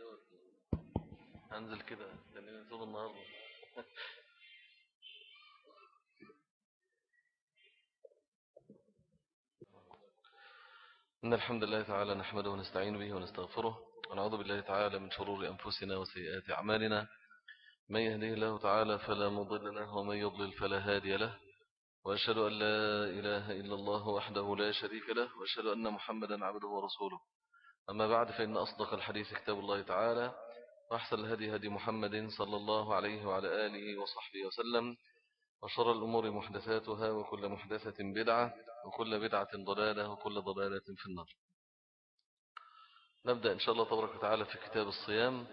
دوت. هنزل كده لأننا طول النهار إن الحمد لله تعالى نحمده ونستعين به ونستغفره ونعوذ بالله تعالى من شرور أنفسنا وسيئات أعمالنا. من يهديه الله تعالى فلا مضل له ومن يضلل فلا هادي له. وأشهد أن لا إله إلا الله وحده لا شريك له. وأشهد أن محمدا عبده ورسوله. أما بعد فإن أصدق الحديث كتاب الله تعالى وأحسن الهدي هدي محمد صلى الله عليه وعلى آله وصحبه وسلم وشر الأمور محدثاتها وكل محدثة بدعة وكل بدعة ضلالة وكل ضلالة في النار. نبدأ إن شاء الله تبارك وتعالى في كتاب الصيام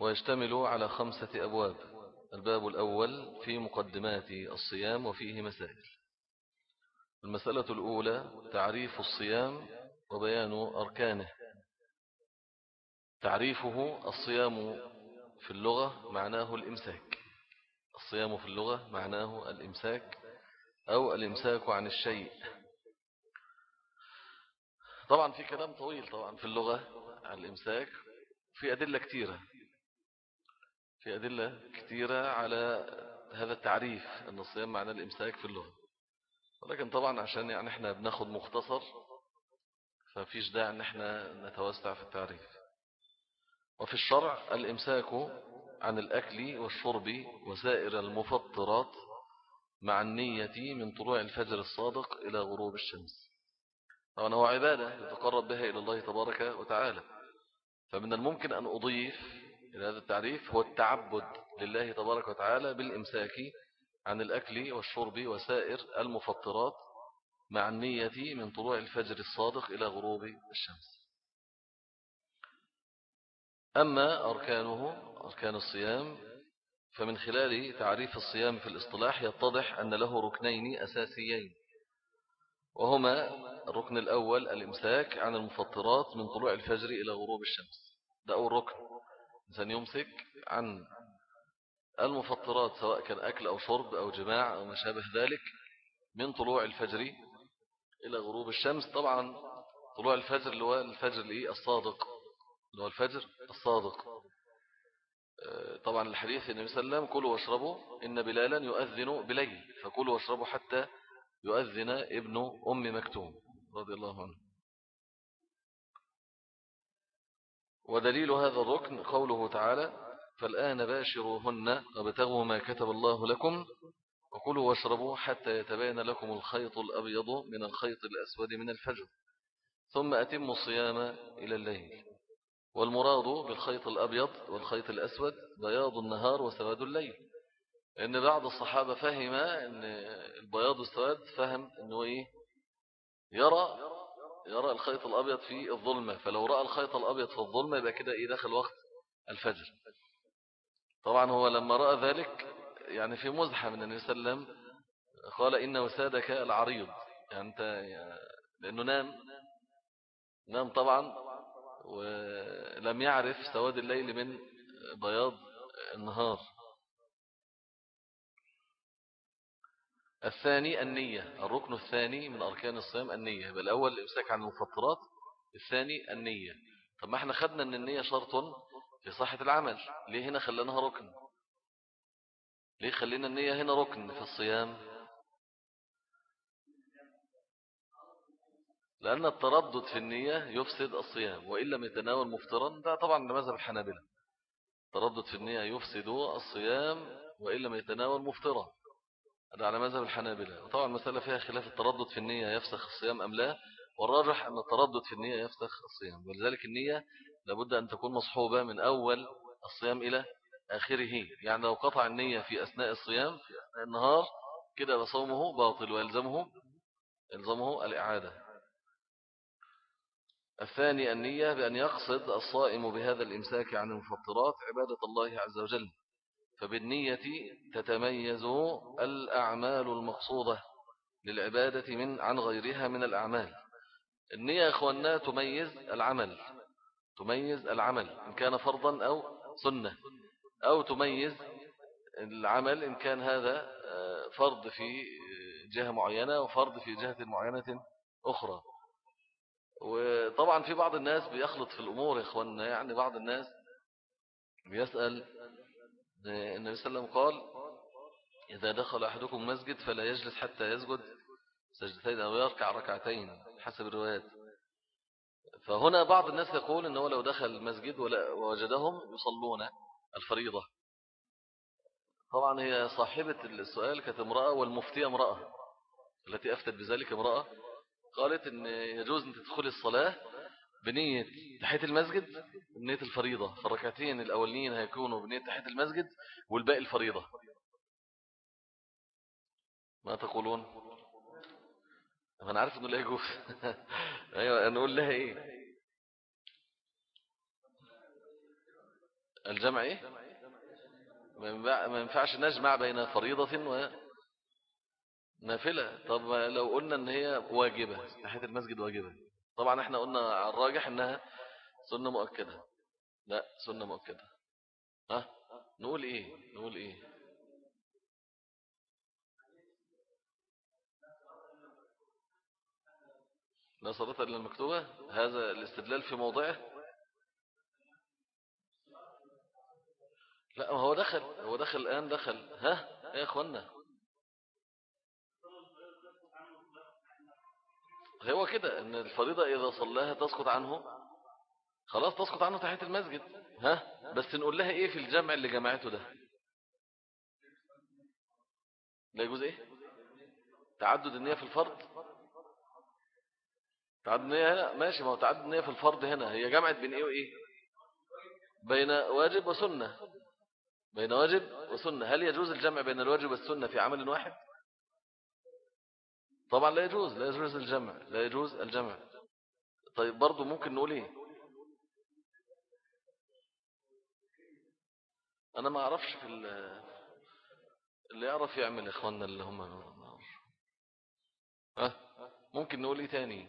ويشتمل على خمسة أبواب. الباب الأول في مقدمات الصيام وفيه مسائل. المسألة الأولى تعريف الصيام وبيان أركانه. تعريفه الصيام في اللغة معناه الإمساك. الصيام في اللغة معناه الإمساك أو الإمساك عن الشيء. طبعا في كلام طويل طبعا في اللغة عن الإمساك في أدلة كثيرة. في أدلة كثيرة على هذا التعريف أن الصيام معناه الإمساك في اللغة. ولكن طبعا عشان يعني إحنا بناخد مختصر ففيش داعي إن إحنا نتوسع في التعريف. وفي الشرع الإمساك عن الأكل والشرب وسائر المفطرات مع النية من طلوع الفجر الصادق إلى غروب الشمس. طبعا هو عبادة يتقرب بها إلى الله تبارك وتعالى. فمن الممكن أن أضيف إلى هذا التعريف هو التعبد لله تبارك وتعالى بالإمساك عن الأكل والشرب وسائر المفطرات مع النية من طلوع الفجر الصادق إلى غروب الشمس. أما أركانه أركان الصيام فمن خلال تعريف الصيام في الاصطلاح يتضح أن له ركنين أساسيين وهما الركن الأول الإمساك عن المفطرات من طلوع الفجر إلى غروب الشمس. ده أول ركن. إنسان يمسك عن المفطرات سواء كان أكل أو شرب أو جماع أو ما شابه ذلك من طلوع الفجر إلى غروب الشمس. طبعا طلوع الفجر اللي هو الفجر الصادق. اللي هو الفجر الصادق. آه، طبعا الحديث النبي صلى الله عليه وسلم كلوا واشربوا إن بلالا يؤذن بليل. فكلوا واشربوا حتى يؤذن ابن أم مكتوم رضي الله عنه. ودليل هذا الركن قوله تعالى فالآن باشروهن وابتغوا ما كتب الله لكم وكلوا واشربوا حتى يتبين لكم الخيط الأبيض من الخيط الأسود من الفجر. ثم أتموا الصيام إلى الليل. والمراد بالخيط الأبيض والخيط الأسود بياض النهار وسواد الليل. لأن بعض الصحابة فهم أن البياض والسواد فهم أنه إيه؟ يرى يرى الخيط الأبيض في الظلمة. فلو رأى الخيط الأبيض في الظلمة يبقى كده إيه؟ داخل وقت الفجر. طبعا هو لما رأى ذلك يعني في مزحة من النبي صلى الله عليه وسلم قال إن وسادك العريض. يعني أنت لأنه نام نام طبعا ولم يعرف سواد الليل من بياض النهار. الثاني النية الركن الثاني من أركان الصيام النية. بل الأول الإمساك عن المفطرات الثاني النية. طب ما إحنا خدنا أن النية شرط في صحة العمل. ليه هنا خلناها ركن؟ ليه خلينا النية هنا ركن في الصيام؟ لأن التردد في النية يفسد الصيام وإن لم يتناول مفطرا ده طبعا مذهب الحنابلة التردد في النية يفسد الصيام وإن لم يتناول مفطرا. هذا على مذهب الحنابلة. وطبعا المسألة فيها خلاف التردد في النية يفسخ الصيام أم لا؟ والراجح أن التردد في النية يفسخ الصيام. ولذلك النية لابد أن تكون مصحوبة من أول الصيام إلى آخره. يعني لو قطع النية في أثناء الصيام في أثناء النهار كده صومه باطل ويلزمه يلزمه الإعادة. الثاني النية بأن يقصد الصائم بهذا الإمساك عن المفطرات عبادة الله عز وجل. فبالنية تتميز الأعمال المقصودة للعبادة من عن غيرها من الأعمال. النية أخوانا تميز العمل تميز العمل إن كان فرضا أو سنة. أو تميز العمل إن كان هذا آه، فرض في جهة معينة وفرض في جهة معينة أخرى. وطبعا في بعض الناس بيخلط في الأمور يا إخواننا يعني بعض الناس بيسأل النبي صلى الله عليه وسلم قال إذا دخل أحدكم مسجد فلا يجلس حتى يسجد سجدتين أو يركع ركعتين حسب الروايات فهنا بعض الناس يقول أنه لو دخل المسجد ووجدهم يصلون. الفريضة. طبعا هي صاحبة السؤال كانت امرأة والمفتية امرأة. التي أفتت بذلك امرأة. قالت أن يجوز أن تدخل الصلاة بنية تحية المسجد وبنية الفريضة. فالركعتين الأولين هيكونوا بنية تحية المسجد والباقي الفريضة. ما تقولون؟ أنا عارف أنه لا يجوز. أيوة نقول لها إيه؟ الجمع إيه؟ ما ينفعش نجمع بين فريضة ونافلة طب لو قلنا إن هي واجبة تحية المسجد واجبة. طبعا إحنا قلنا على الراجح إنها سنة مؤكدة. لا سنة مؤكدة. ها؟ نقول إيه؟ نقول إيه؟ لا صلاة إلا المكتوبة. هذا الاستدلال في موضعه. لا هو دخل هو دخل الآن دخل. ها يا أخوانا. هو كده إن الفريضة إذا صلاها تسقط عنه. خلاص تسقط عنه تحت المسجد. ها بس نقول لها إيه في الجمع اللي جمعته ده؟ لا يجوز إيه؟ تعدد النية في الفرض. تعدد النية هنا؟ ماشي ما هو تعدد النية في الفرض هنا. هي جمعت بين إيه وإيه؟ بين واجب وسنة. بين واجب وسنة. هل يجوز الجمع بين الواجب والسنة في عمل واحد؟ طبعا لا يجوز لا يجوز الجمع لا يجوز الجمع. طيب برضو ممكن نقول إيه؟ أنا ما أعرفش في اللي يعرف يعمل إخواننا اللي هم ها؟ ممكن نقول إيه تاني؟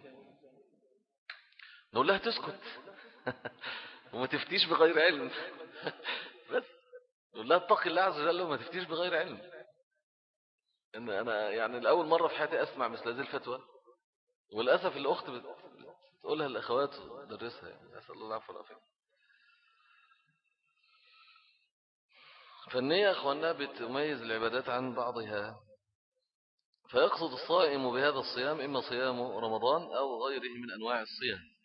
نقول لها تسكت. وما تفتيش بغير علم. بس. نقول لها اتقي الله عز وجل وما تفتيش بغير علم. إن أنا يعني الأول مرة في حياتي أسمع مثل هذه الفتوى وللأسف الأخت بتقولها الاخوات وتدرسها يعني. أسأل الله العفو والعافية. فالنية أخوانا بتميز العبادات عن بعضها. فيقصد الصائم بهذا الصيام إما صيام رمضان أو غيره من أنواع الصيام.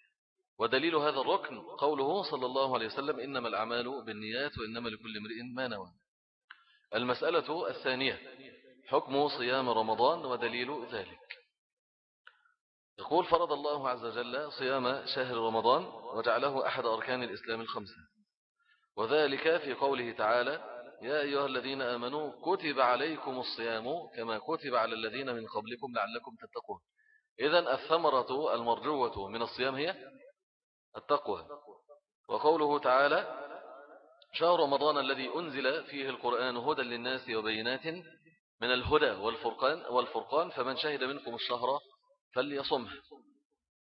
ودليل هذا الركن قوله صلى الله عليه وسلم إنما الأعمال بالنيات وإنما لكل امرئ ما نوى. المسألة الثانية حكم صيام رمضان ودليل ذلك. يقول فرض الله عز وجل صيام شهر رمضان وجعله أحد أركان الإسلام الخمسة. وذلك في قوله تعالى يا أيها الذين آمنوا كتب عليكم الصيام كما كتب على الذين من قبلكم لعلكم تتقون. إذن الثمرة المرجوة من الصيام هي التقوى. وقوله تعالى شهر رمضان الذي أنزل فيه القرآن هدى للناس وبينات من الهدى والفرقان, والفرقان فمن شهد منكم الشهر فليصمه.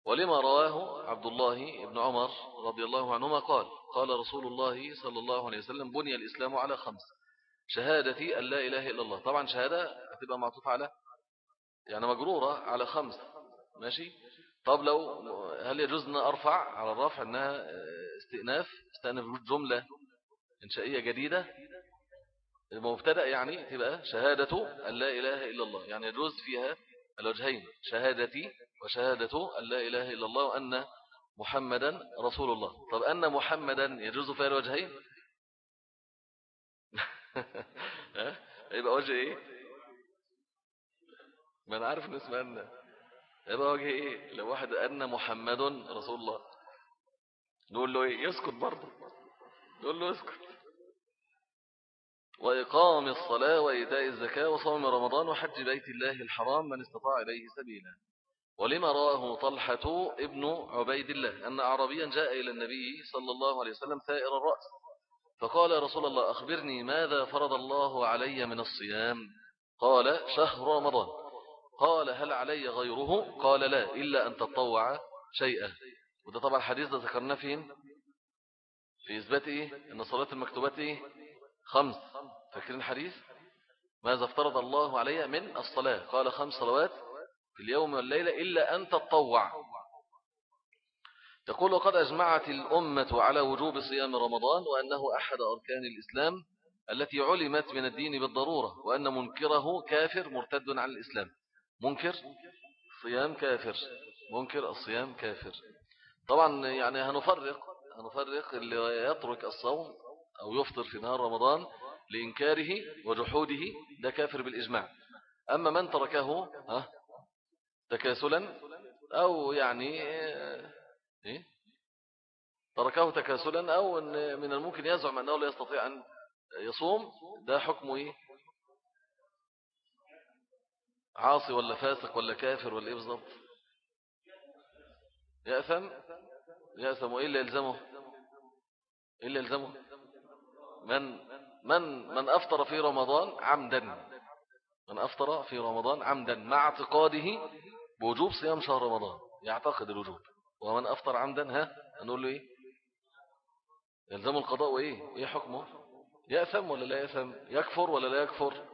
ولما رواه عبد الله بن عمر رضي الله عنهما قال قال رسول الله صلى الله عليه وسلم بني الإسلام على خمس شهادتي أن لا إله إلا الله. طبعا شهادة هتبقى معطوفة على يعني مجرورة على خمس. ماشي؟ طب لو هل يجوز أن أرفع على الرفع أنها استئناف استئناف جملة إنشائية جديدة؟ المبتدأ يعني تبقى شهادة أن لا إله إلا الله يعني يجوز فيها الوجهين شهادتي وشهادة أن لا إله إلا الله وأن محمدا رسول الله. طب أن محمدا يجوز فيها الوجهين؟ يبقى وجه إيه؟ ما أنا عارف أن. يبقى وجه إيه؟ لو واحد أن محمد رسول الله. نقول له إيه؟ يسكت برضه. نقول له يسكت وإقام الصلاة وإيتاء الزكاة وصوم رمضان وحج بيت الله الحرام من استطاع إليه سبيلا. ولما رآه طلحة ابن عبيد الله. أن عربيا جاء إلى النبي صلى الله عليه وسلم ثائر الرأس. فقال يا رسول الله أخبرني ماذا فرض الله علي من الصيام؟ قال شهر رمضان. قال هل علي غيره؟ قال لا إلا أن تطوع شيئا. وده طبعا الحديث ده ذكرناه فين؟ في إثبات إيه؟ أن صلاة المكتوبات إيه؟ خمس. فاكرين الحديث؟ ماذا افترض الله علي من الصلاة؟ قال خمس صلوات في اليوم والليلة إلا أن تطوع. يقول وقد أجمعت الأمة على وجوب صيام رمضان وأنه أحد أركان الإسلام التي علمت من الدين بالضرورة وأن منكره كافر مرتد عن الإسلام. منكر صيام كافر. منكر الصيام كافر. طبعا يعني هنفرق هنفرق اللي يترك الصوم أو يفطر في نهار رمضان لإنكاره وجحوده ده كافر بالإجماع. أما من تركه تكاسلا أو يعني إيه؟ تركه تكاسلا أو إن من الممكن يزعم أنه لا يستطيع أن يصوم ده حكمه إيه؟ عاصي ولا فاسق ولا كافر ولا إيه بالضبط يأثم يأثم وإيه اللي يلزمه؟ إيه اللي يلزمه؟ من من من أفطر في رمضان عمدا. من أفطر في رمضان عمدا مع اعتقاده بوجوب صيام شهر رمضان. يعتقد الوجوب. ومن أفطر عمدا ها نقول له إيه؟ يلزم القضاء. وإيه؟ إيه حكمه؟ يأثم ولا لا يأثم يكفر ولا لا يكفر؟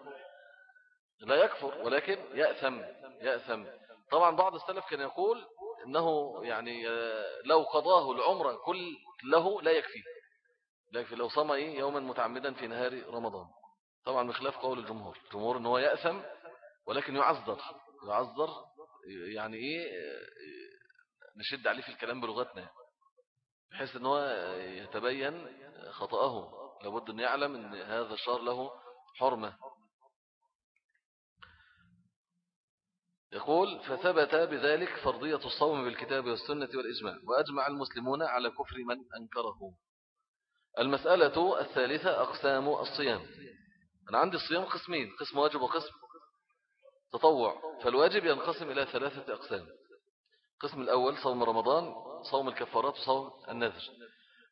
لا يكفر ولكن يأثم يأثم. طبعا بعض السلف كان يقول إنه يعني آه، لو قضاه العمر كله لا يكفي. لا يكفي. لو صام إيه؟ يوما متعمدا في نهار رمضان. طبعا بخلاف قول الجمهور. الجمهور إن هو يأثم ولكن يعذر. يعذر يعني إيه؟ نشد عليه في الكلام بلغتنا. بحيث إن هو يتبين خطأه. لابد أن يعلم أن هذا الشهر له حرمة. يقول فثبت بذلك فرضية الصوم بالكتاب والسنة والإجماع وأجمع المسلمون على كفر من أنكره. المسألة الثالثة أقسام الصيام. أنا عندي الصيام قسمين قسم واجب وقسم تطوع. فالواجب ينقسم إلى ثلاثة أقسام. القسم الأول صوم رمضان صوم الكفارات وصوم النذر.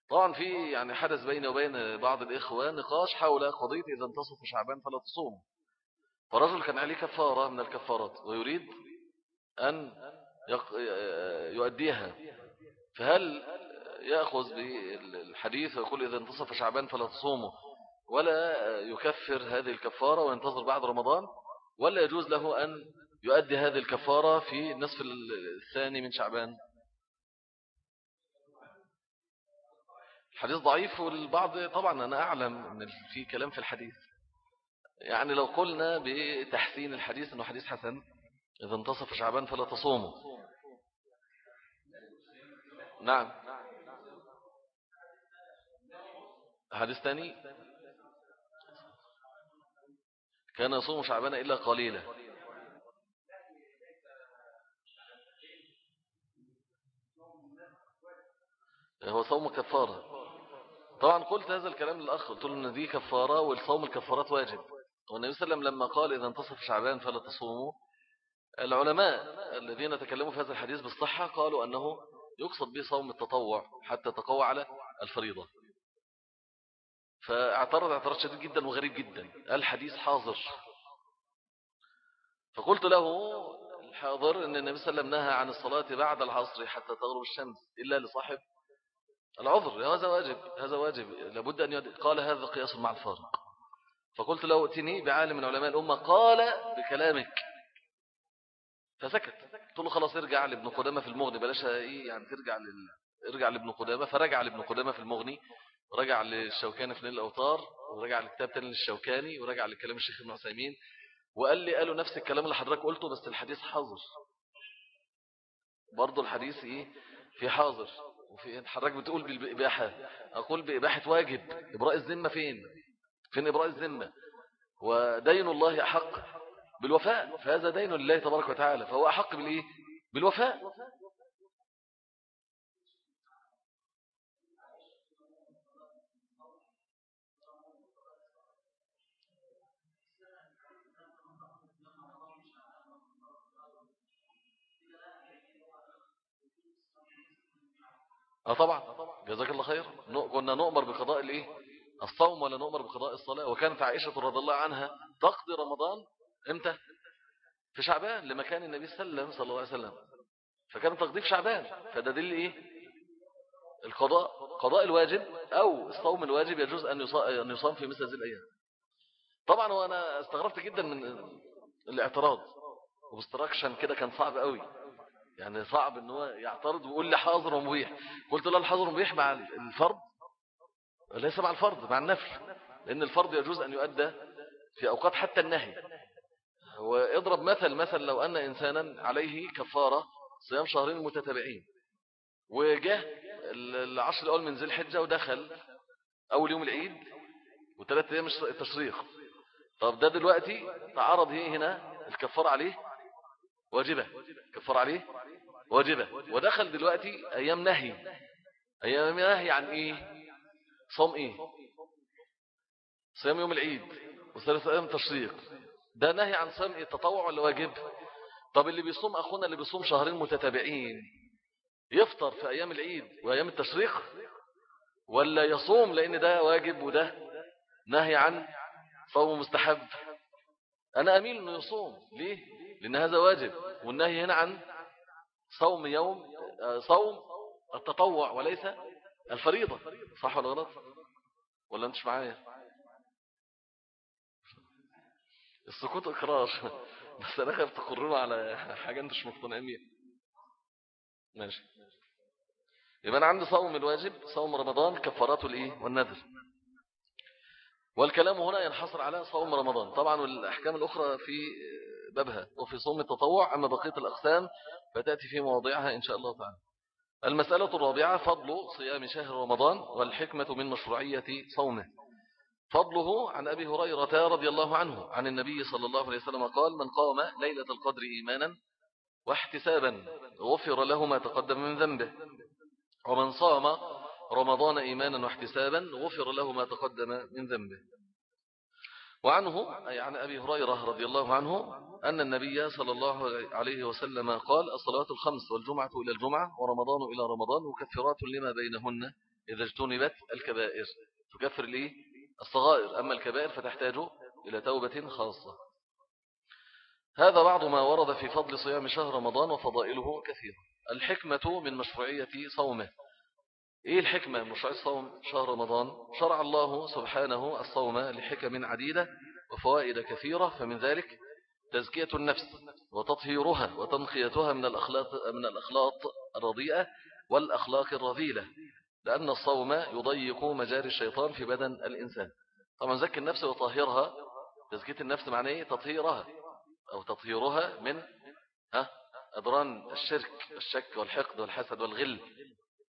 طبعا في يعني حدث بيني وبين بعض الإخوة نقاش حول قضية إذا انتصف شعبان فلا تصوم. فرجل كان عليه كفارة من الكفارات ويريد أن يؤديها. فهل يأخذ بالحديث ويقول إذا انتصف شعبان فلا تصومه ولا يكفر هذه الكفارة وينتظر بعد رمضان ولا يجوز له أن يؤدي هذه الكفارة في النصف الثاني من شعبان؟ الحديث ضعيف والبعض طبعا أنا أعلم أن في كلام في الحديث. يعني لو قلنا بتحسين الحديث أنه حديث حسن إذا انتصف شعبان فلا تصوموا. نعم. حديث ثاني كان يصوم شعبان إلا قليلا. هو صوم كفارة طبعا قلت هذا الكلام للأخ قلت له أن دي كفارة والصوم الكفارات واجب. والنبي صلى الله عليه وسلم لما قال إذا انتصف شعبان فلا تصوموا العلماء الذين تكلموا في هذا الحديث بالصحة قالوا أنه يقصد به صوم التطوع حتى تقوى على الفريضة. فاعترض اعتراض شديد جدا وغريب جدا الحديث حاضر. فقلت له الحاضر أن النبي صلى الله عليه وسلم نهى عن الصلاة بعد العصر حتى تغرب الشمس إلا لصاحب العذر هذا واجب هذا واجب لابد أن يد... قال هذا قياس مع الفارق فقلت له ائتني بعالم من علماء الأمة قال بكلامك. فسكت. قلت له خلاص ارجع لابن قدامة في المغني بلاش إيه يعني ترجع لل... ارجع لابن قدامة فرجع لابن قدامة في المغني ورجع للشوكاني في نيل الأوطار ورجع لكتاب تاني للشوكاني ورجع لكلام الشيخ ابن عثيمين وقال لي قالوا نفس الكلام اللي حضرتك قلته بس الحديث حاضر. برضه الحديث إيه؟ في حاضر. وفي حضرتك بتقول بالإباحة أقول بإباحة واجب. إبراء الذمة فين؟ فين إبراء الذمة ودين الله أحق بالوفاء فهذا دين لله تبارك وتعالى فهو أحق بالإيه؟ بالوفاء. آه طبعا. جزاك الله خير. كنا نؤمر بقضاء الإيه؟ الصوم ولا نؤمر بقضاء الصلاة؟ وكانت عائشة رضي الله عنها تقضي رمضان إمتى؟ في شعبان لمكان النبي صلى الله عليه وسلم فكانت تقضي في شعبان. فده دل إيه؟ القضاء. قضاء الواجب أو الصوم الواجب يجوز أن يصام في مثل هذه الأيام. طبعا وأنا استغربت جدا من الاعتراض. وبستراكشن كده كان صعب قوي. يعني صعب إن هو يعترض ويقول لي حاضر ومبيح. قلت له الحاضر ومبيح مع الفرض؟ ليس مع الفرض مع النفل لأن الفرض يجوز أن يؤدى في أوقات حتى النهي. واضرب مثل مثل لو أن إنسانا عليه كفارة صيام شهرين متتابعين وجاء العشر الأول من ذي الحجة ودخل أول يوم العيد وثلاث أيام التشريق. طب ده دلوقتي تعرض هنا الكفار عليه واجبة كفار عليه واجبة. ودخل دلوقتي أيام نهي. أيام نهي عن إيه؟ صوم إيه؟ صيام يوم العيد وثلاث أيام تشريق. ده نهي عن صيام التطوع ولا واجب؟ طب اللي بيصوم أخونا اللي بيصوم شهرين متتابعين يفطر في أيام العيد وأيام التشريق ولا يصوم لأن ده واجب وده نهي عن صوم مستحب؟ أنا أميل أنه يصوم. ليه؟ لأن هذا واجب. والنهي هنا عن صوم يوم آه، صوم التطوع وليس الفريضة صح ولا غلط؟ ولا أنتش معايا؟ السكوت إقرار بس أنا خايف تقرروا على حاجة أنتش مقتنعين بيها. ماشي. يبقى أنا عندي صوم الواجب صوم رمضان كفاراته الإيه؟ والنذر. والكلام هنا ينحصر على صوم رمضان. طبعا والاحكام الأخرى في بابها وفي صوم التطوع أما بقية الأقسام فتأتي في مواضعها إن شاء الله تعالى. المسألة الرابعة فضل صيام شهر رمضان والحكمة من مشروعية صومه. فضله عن أبي هريرة رضي الله عنه عن النبي صلى الله عليه وسلم قال من قام ليلة القدر إيمانا واحتسابا غفر له ما تقدم من ذنبه. ومن صام رمضان إيمانا واحتسابا غفر له ما تقدم من ذنبه. وعنه أي عن أبي هريرة رضي الله عنه أن النبي صلى الله عليه وسلم قال الصلاة الخمس والجمعة إلى الجمعة ورمضان إلى رمضان مكفرات لما بينهن إذا اجتنبت الكبائر. تكفر لي الصغائر أما الكبائر فتحتاج إلى توبة خاصة. هذا بعض ما ورد في فضل صيام شهر رمضان وفضائله كثيرة. الحكمة من مشروعية صومه. إيه الحكمة من مشروعية صوم شهر رمضان. شرع الله سبحانه الصوم لحكم عديدة وفوائد كثيرة فمن ذلك تزكية النفس وتطهيرها وتنقيتها من الأخلاق, من الأخلاق الرضيئة والأخلاق الرذيلة لأن الصوم يضيق مجاري الشيطان في بدن الإنسان. طبعا زكي النفس وطهيرها. تزكية النفس معناه إيه؟ تطهيرها أو تطهيرها من ها أدران الشرك الشك والحقد والحسد والغل.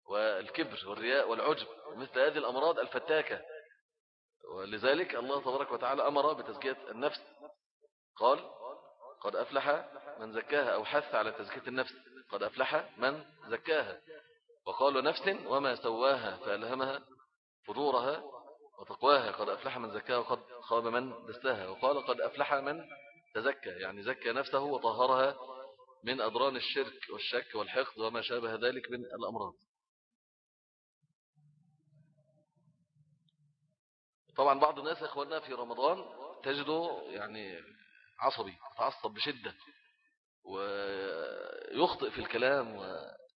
والكبر والرياء والعجب ومثل هذه الأمراض الفتاكة. ولذلك الله تبارك وتعالى أمر بتزكية النفس. قال قد أفلح من زكاها أو حث على تزكية النفس. قد أفلح من زكاها. وقال نفس وما سواها فألهمها فجورها وتقواها. قد أفلح من زكاها وقد خاب من دستاها وقال قد أفلح من تزكى. يعني زكى نفسه وطهرها من أدران الشرك والشك والحقد وما شابه ذلك من الأمراض. طبعا بعض الناس يا إخواننا في رمضان تجده يعني عصبي تعصب بشدة ويخطئ في الكلام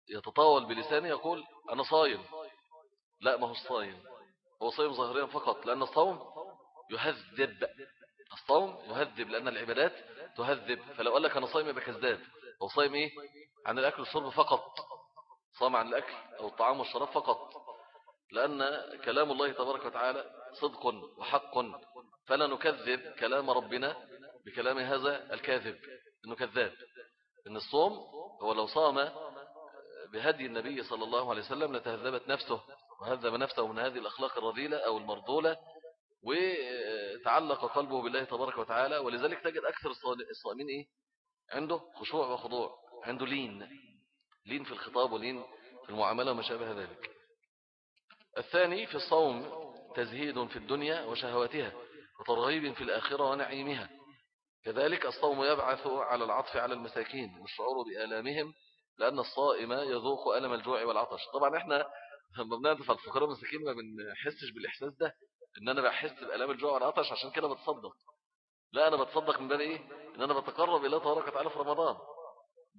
ويتطاول بلسانه يقول أنا صايم. لا ما هو الصايم هو صايم ظاهريا فقط لأن الصوم يهذب. الصوم يهذب لأن العبادات تهذب. فلو قال لك أنا صايم يبقى كذاب. هو صايم إيه؟ عن الأكل والشرب فقط. صام عن الأكل أو الطعام والشراب فقط. لأن كلام الله تبارك وتعالى صدق وحق فلا نكذب كلام ربنا بكلام هذا الكاذب إنه كذاب إن الصوم هو لو صام بهدي النبي صلى الله عليه وسلم لتهذبت نفسه وهذب نفسه من هذه الأخلاق الرذيلة أو المرضولة وتعلق قلبه بالله تبارك وتعالى ولذلك تجد أكثر الصائمين إيه؟ عنده خشوع وخضوع عنده لين لين في الخطاب ولين في المعاملة وما شابه ذلك الثاني في الصوم تزهيد في الدنيا وشهواتها وترغيب في الآخرة ونعيمها. كذلك الصوم يبعث على العطف على المساكين والشعور بآلامهم لأن الصائم يذوق ألم الجوع والعطش. طبعا إحنا لما على الفقراء والمساكين ما بنحسش بالإحساس ده إن أنا بحس بآلام الجوع والعطش عشان كده بتصدق. لا أنا بتصدق من باب إيه؟ إن أنا بتقرب إلى تبارك وتعالى في رمضان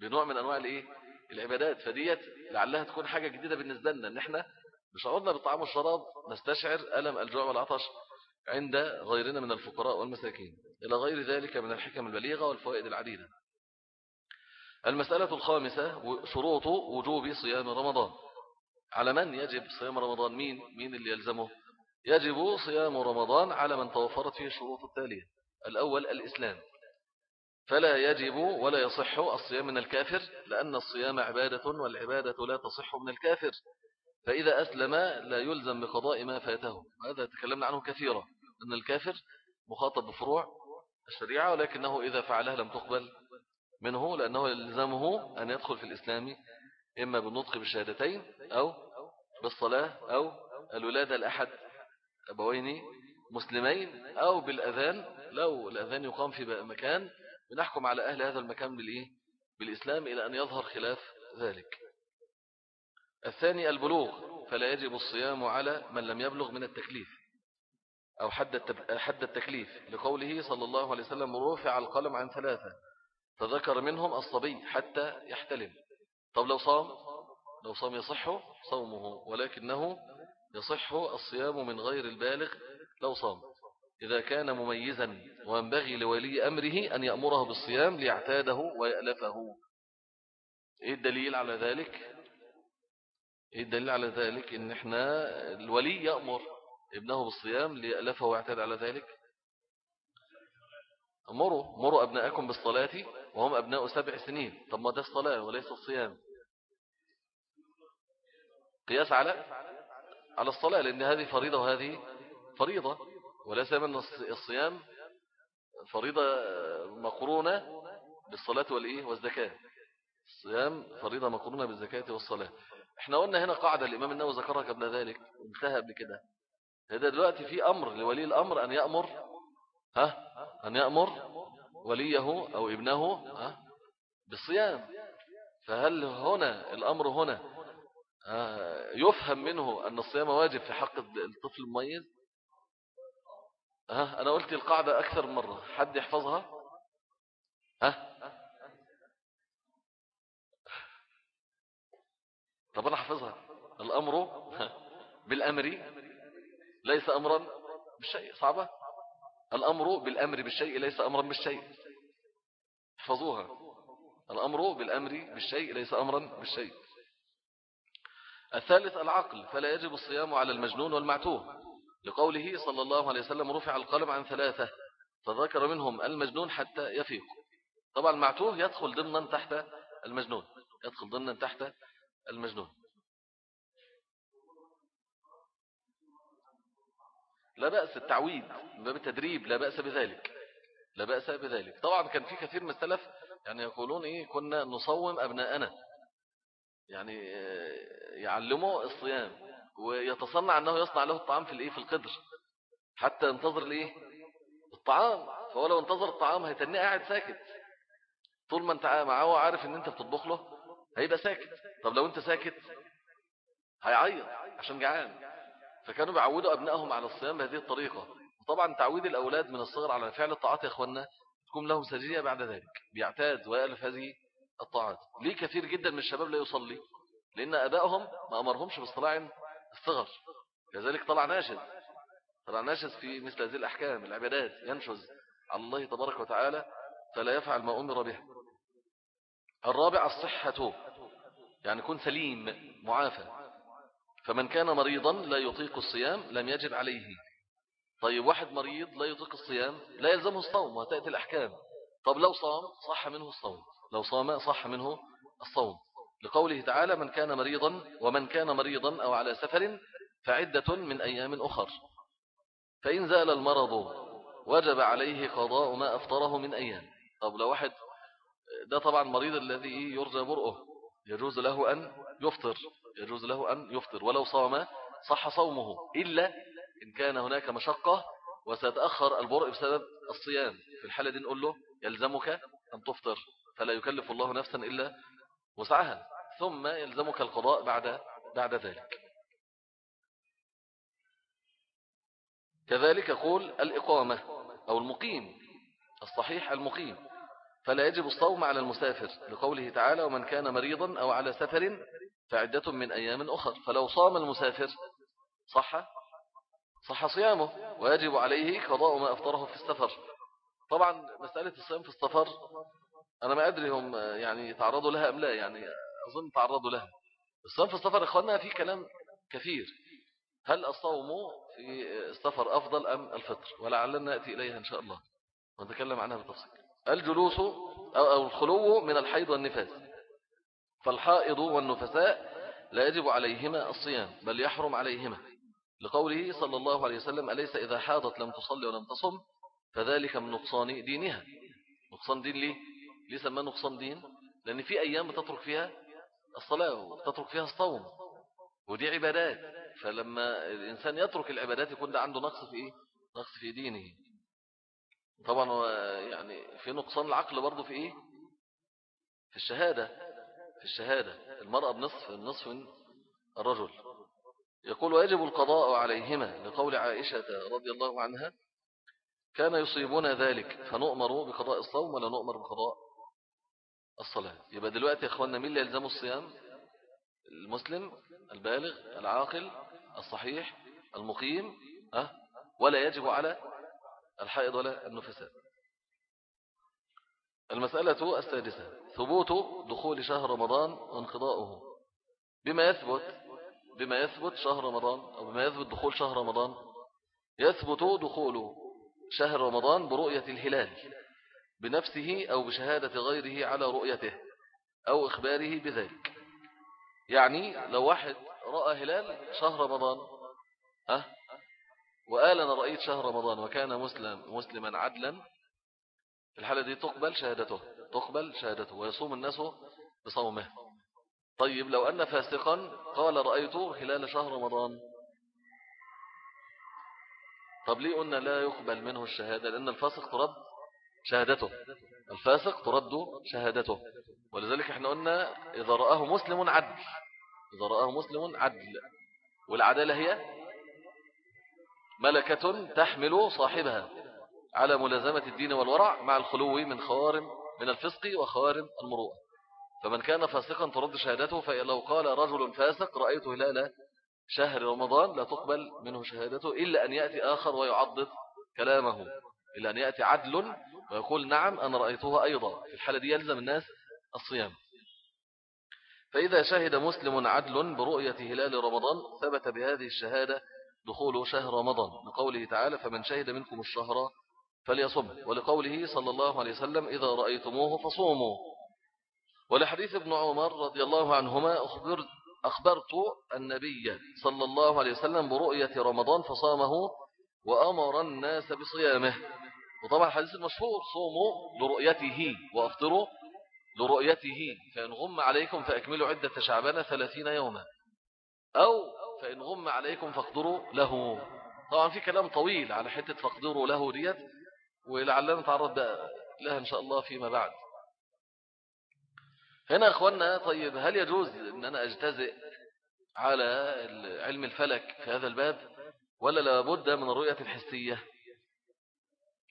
بنوع من أنواع الإيه؟ العبادات. فديت لعلها تكون حاجة جديدة بالنسبة لنا إن إحنا بشعورنا بالطعام والشراب نستشعر ألم الجوع والعطش عند غيرنا من الفقراء والمساكين. إلى غير ذلك من الحكم البليغة والفوائد العديدة. المسألة الخامسة شروط وجوب صيام رمضان. على من يجب صيام رمضان؟ مين؟ مين اللي يلزمه؟ يجب صيام رمضان على من توفرت فيه الشروط التالية. الأول الإسلام. فلا يجب ولا يصح الصيام من الكافر لأن الصيام عبادة والعبادة لا تصح من الكافر. فإذا أسلم لا يلزم بقضاء ما فاته. هذا تكلمنا عنه كثيرا أن الكافر مخاطب بفروع الشريعة ولكنه إذا فعلها لم تقبل منه لأنه يلزمه أن يدخل في الإسلام إما بالنطق بالشهادتين أو بالصلاة أو الولادة الأحد أبوين مسلمين أو بالأذان. لو الأذان يقام في مكان بنحكم على أهل هذا المكان بالإيه؟ بالإسلام إلى أن يظهر خلاف ذلك. الثاني البلوغ فلا يجب الصيام على من لم يبلغ من التكليف أو حد التكليف لقوله صلى الله عليه وسلم رفع القلم عن ثلاثة فذكر منهم الصبي حتى يحتلم. طب لو صام؟ لو صام يصح صومه ولكنه يصح الصيام من غير البالغ لو صام. إذا كان مميزا وينبغي لولي أمره أن يأمره بالصيام ليعتاده ويألفه. إيه الدليل على ذلك؟ إيه الدليل على ذلك؟ إن إحنا الولي يأمر ابنه بالصيام ليألفه ويعتاد على ذلك. مروا مروا أبناءكم بالصلاة وهم أبناء سبع سنين. طب ما ده الصلاة وليس الصيام. قياس على على الصلاة لأن هذه فريضة وهذه فريضة. ولا سيما الصيام فريضة مقرونة بالصلاة والإيه والزكاة. الصيام فريضة مقرونة بالزكاة والصلاة. إحنا قلنا هنا قاعدة الإمام النووي ذكرها قبل ذلك انتهى قبل كده. هذا دلوقتي في أمر لولي الأمر أن يأمر ها؟ أن يأمر وليه أو ابنه ها؟ بالصيام. فهل هنا الأمر هنا آه، يفهم منه أن الصيام واجب في حق الطفل المميز؟ ها؟ أنا قلت القاعدة أكثر مرة حد يحفظها؟ ها؟ طب أنا أحفظها. الأمر بالأمر ليس أمرا بالشيء. صعبة؟ الأمر بالأمر بالشيء ليس أمرا بالشيء. احفظوها. الأمر بالأمر بالشيء ليس أمرا بالشيء. الثالث العقل. فلا يجب الصيام على المجنون والمعتوه. لقوله صلى الله عليه وسلم رفع القلم عن ثلاثة فذكر منهم المجنون حتى يفيق. طبعا المعتوه يدخل ضمنا تحت المجنون. يدخل ضمنا تحت المجنون. لا بأس التعويد من باب التدريب لا بأس بذلك لا بأس بذلك. طبعا كان في كثير من السلف يعني يقولون إيه كنا نصوم أبناءنا. يعني آه، يعلموا الصيام ويتصنع أنه يصنع له الطعام في الإيه في القدر حتى ينتظر الإيه الطعام. فهو لو انتظر الطعام هيتنيه قاعد ساكت. طول ما انت معاه عارف إن أنت بتطبخ له هيبقى ساكت. طب لو انت ساكت هيعيط عشان جعان. فكانوا بيعودوا أبنائهم على الصيام بهذه الطريقة. وطبعا تعويد الأولاد من الصغر على فعل الطاعات يا أخوانا تكون لهم سجية بعد ذلك. بيعتاد ويألف هذه الطاعات. ليه كثير جدا من الشباب لا يصلي؟ لأن أبائهم ما أمرهمش بالصلاة الصغر. كذلك طلع ناشز طلع ناشز في مثل هذه الأحكام العبادات ينشز على الله تبارك وتعالى فلا يفعل ما أمر به. الرابع الصحة. يعني يكون سليم معافى. فمن كان مريضا لا يطيق الصيام لم يجب عليه. طيب واحد مريض لا يطيق الصيام لا يلزمه الصوم وتأتي الأحكام. طب لو صام صح منه الصوم. لو صام صح منه الصوم. لقوله تعالى من كان مريضا ومن كان مريضا أو على سفر فعدة من أيام أخر. فإن زال المرض وجب عليه قضاء ما أفطره من أيام. طب لو واحد ده طبعا مريض الذي يرجى برؤه. يجوز له أن يفطر يجوز له أن يفطر ولو صام صح صومه إلا إن كان هناك مشقة وسيتأخر البرء بسبب الصيام. في الحالة دي نقول له يلزمك أن تفطر فلا يكلف الله نفسا إلا وسعها. ثم يلزمك القضاء بعد بعد ذلك. كذلك يقول الإقامة أو المقيم الصحيح المقيم. فلا يجب الصوم على المسافر لقوله تعالى ومن كان مريضا أو على سفر فعدة من أيام أخر. فلو صام المسافر صح؟ صح صيامه ويجب عليه قضاء ما أفطره في السفر. طبعا مسألة الصيام في السفر أنا ما أدري هم يعني تعرضوا لها أم لا يعني أظن تعرضوا لها. الصيام في السفر إخواننا في كلام كثير. هل الصوم في السفر أفضل أم الفطر؟ ولعلنا نأتي إليها إن شاء الله. ونتكلم عنها بالتفصيل. الجلوس أو الخلو من الحيض والنفاس. فالحائض والنفساء لا يجب عليهما الصيام بل يحرم عليهما. لقوله صلى الله عليه وسلم أليس إذا حاضت لم تصلي ولم تصم؟ فذلك من نقصان دينها. نقصان دين ليه؟ ليه سماه نقصان دين لأن في أيام بتترك فيها الصلاة وتترك فيها الصوم ودي عبادات. فلما الإنسان يترك العبادات يكون ده عنده نقص في إيه؟ نقص في دينه. طبعا يعني في نقصان العقل برضه في إيه؟ في الشهادة. في الشهادة. المرأة بنصف النصف من الرجل. يقول ويجب القضاء عليهما. لقول عائشة رضي الله عنها كان يصيبنا ذلك فنؤمر بقضاء الصوم ولا نؤمر بقضاء الصلاة؟ يبقى دلوقتي يا أخواننا مين اللي يلزمه الصيام؟ المسلم البالغ العاقل الصحيح المقيم أه؟ ولا يجب على الحائض ولا النفساء المسألة السادسة ثبوت دخول شهر رمضان وانقضاؤه. بما يثبت بما يثبت شهر رمضان أو بما يثبت دخول شهر رمضان يثبت دخول شهر رمضان برؤية الهلال بنفسه أو بشهادة غيره على رؤيته أو إخباره بذلك. يعني لو واحد رأى هلال شهر رمضان أه وقال أنا رأيت شهر رمضان وكان مسلم مسلما عدلا. الحالة دي تقبل شهادته تقبل شهادته ويصوم الناس بصومه. طيب لو أن فاسقا قال رأيت هلال شهر رمضان. طب ليه قلنا لا يقبل منه الشهادة؟ لأن الفاسق ترد شهادته. الفاسق ترد شهادته. ولذلك إحنا قلنا إذا رآه مسلم عدل. إذا رآه مسلم عدل. والعدالة هي ملكة تحمل صاحبها على ملازمة الدين والورع مع الخلو من خوارم من الفسق وخوارم المروءة. فمن كان فاسقا ترد شهادته فلو قال رجل فاسق رأيت هلال شهر رمضان لا تقبل منه شهادته إلا أن يأتي آخر ويعضد كلامه إلا أن يأتي عدل ويقول نعم أنا رأيته أيضا. في الحالة دي يلزم الناس الصيام. فإذا شهد مسلم عدل برؤية هلال رمضان ثبت بهذه الشهادة دخول شهر رمضان. لقوله تعالى فمن شهد منكم الشهر فليصم. ولقوله صلى الله عليه وسلم إذا رأيتموه فصوموا. ولحديث ابن عمر رضي الله عنهما أخبر أخبرت النبي صلى الله عليه وسلم برؤية رمضان فصامه وأمر الناس بصيامه. وطبعا الحديث المشهور صوموا لرؤيته. وأفطروا لرؤيته. فإن غم عليكم فأكملوا عدة شعبان ثلاثين يوما. أو فإن غم عليكم فاقدروا له. طبعا في كلام طويل على حتة فاقدروا له ديت ولعلنا نتعرض لها إن شاء الله فيما بعد. هنا أخوانا طيب هل يجوز أن أنا أجتزئ على علم الفلك في هذا الباب؟ ولا لابد من الرؤية الحسية؟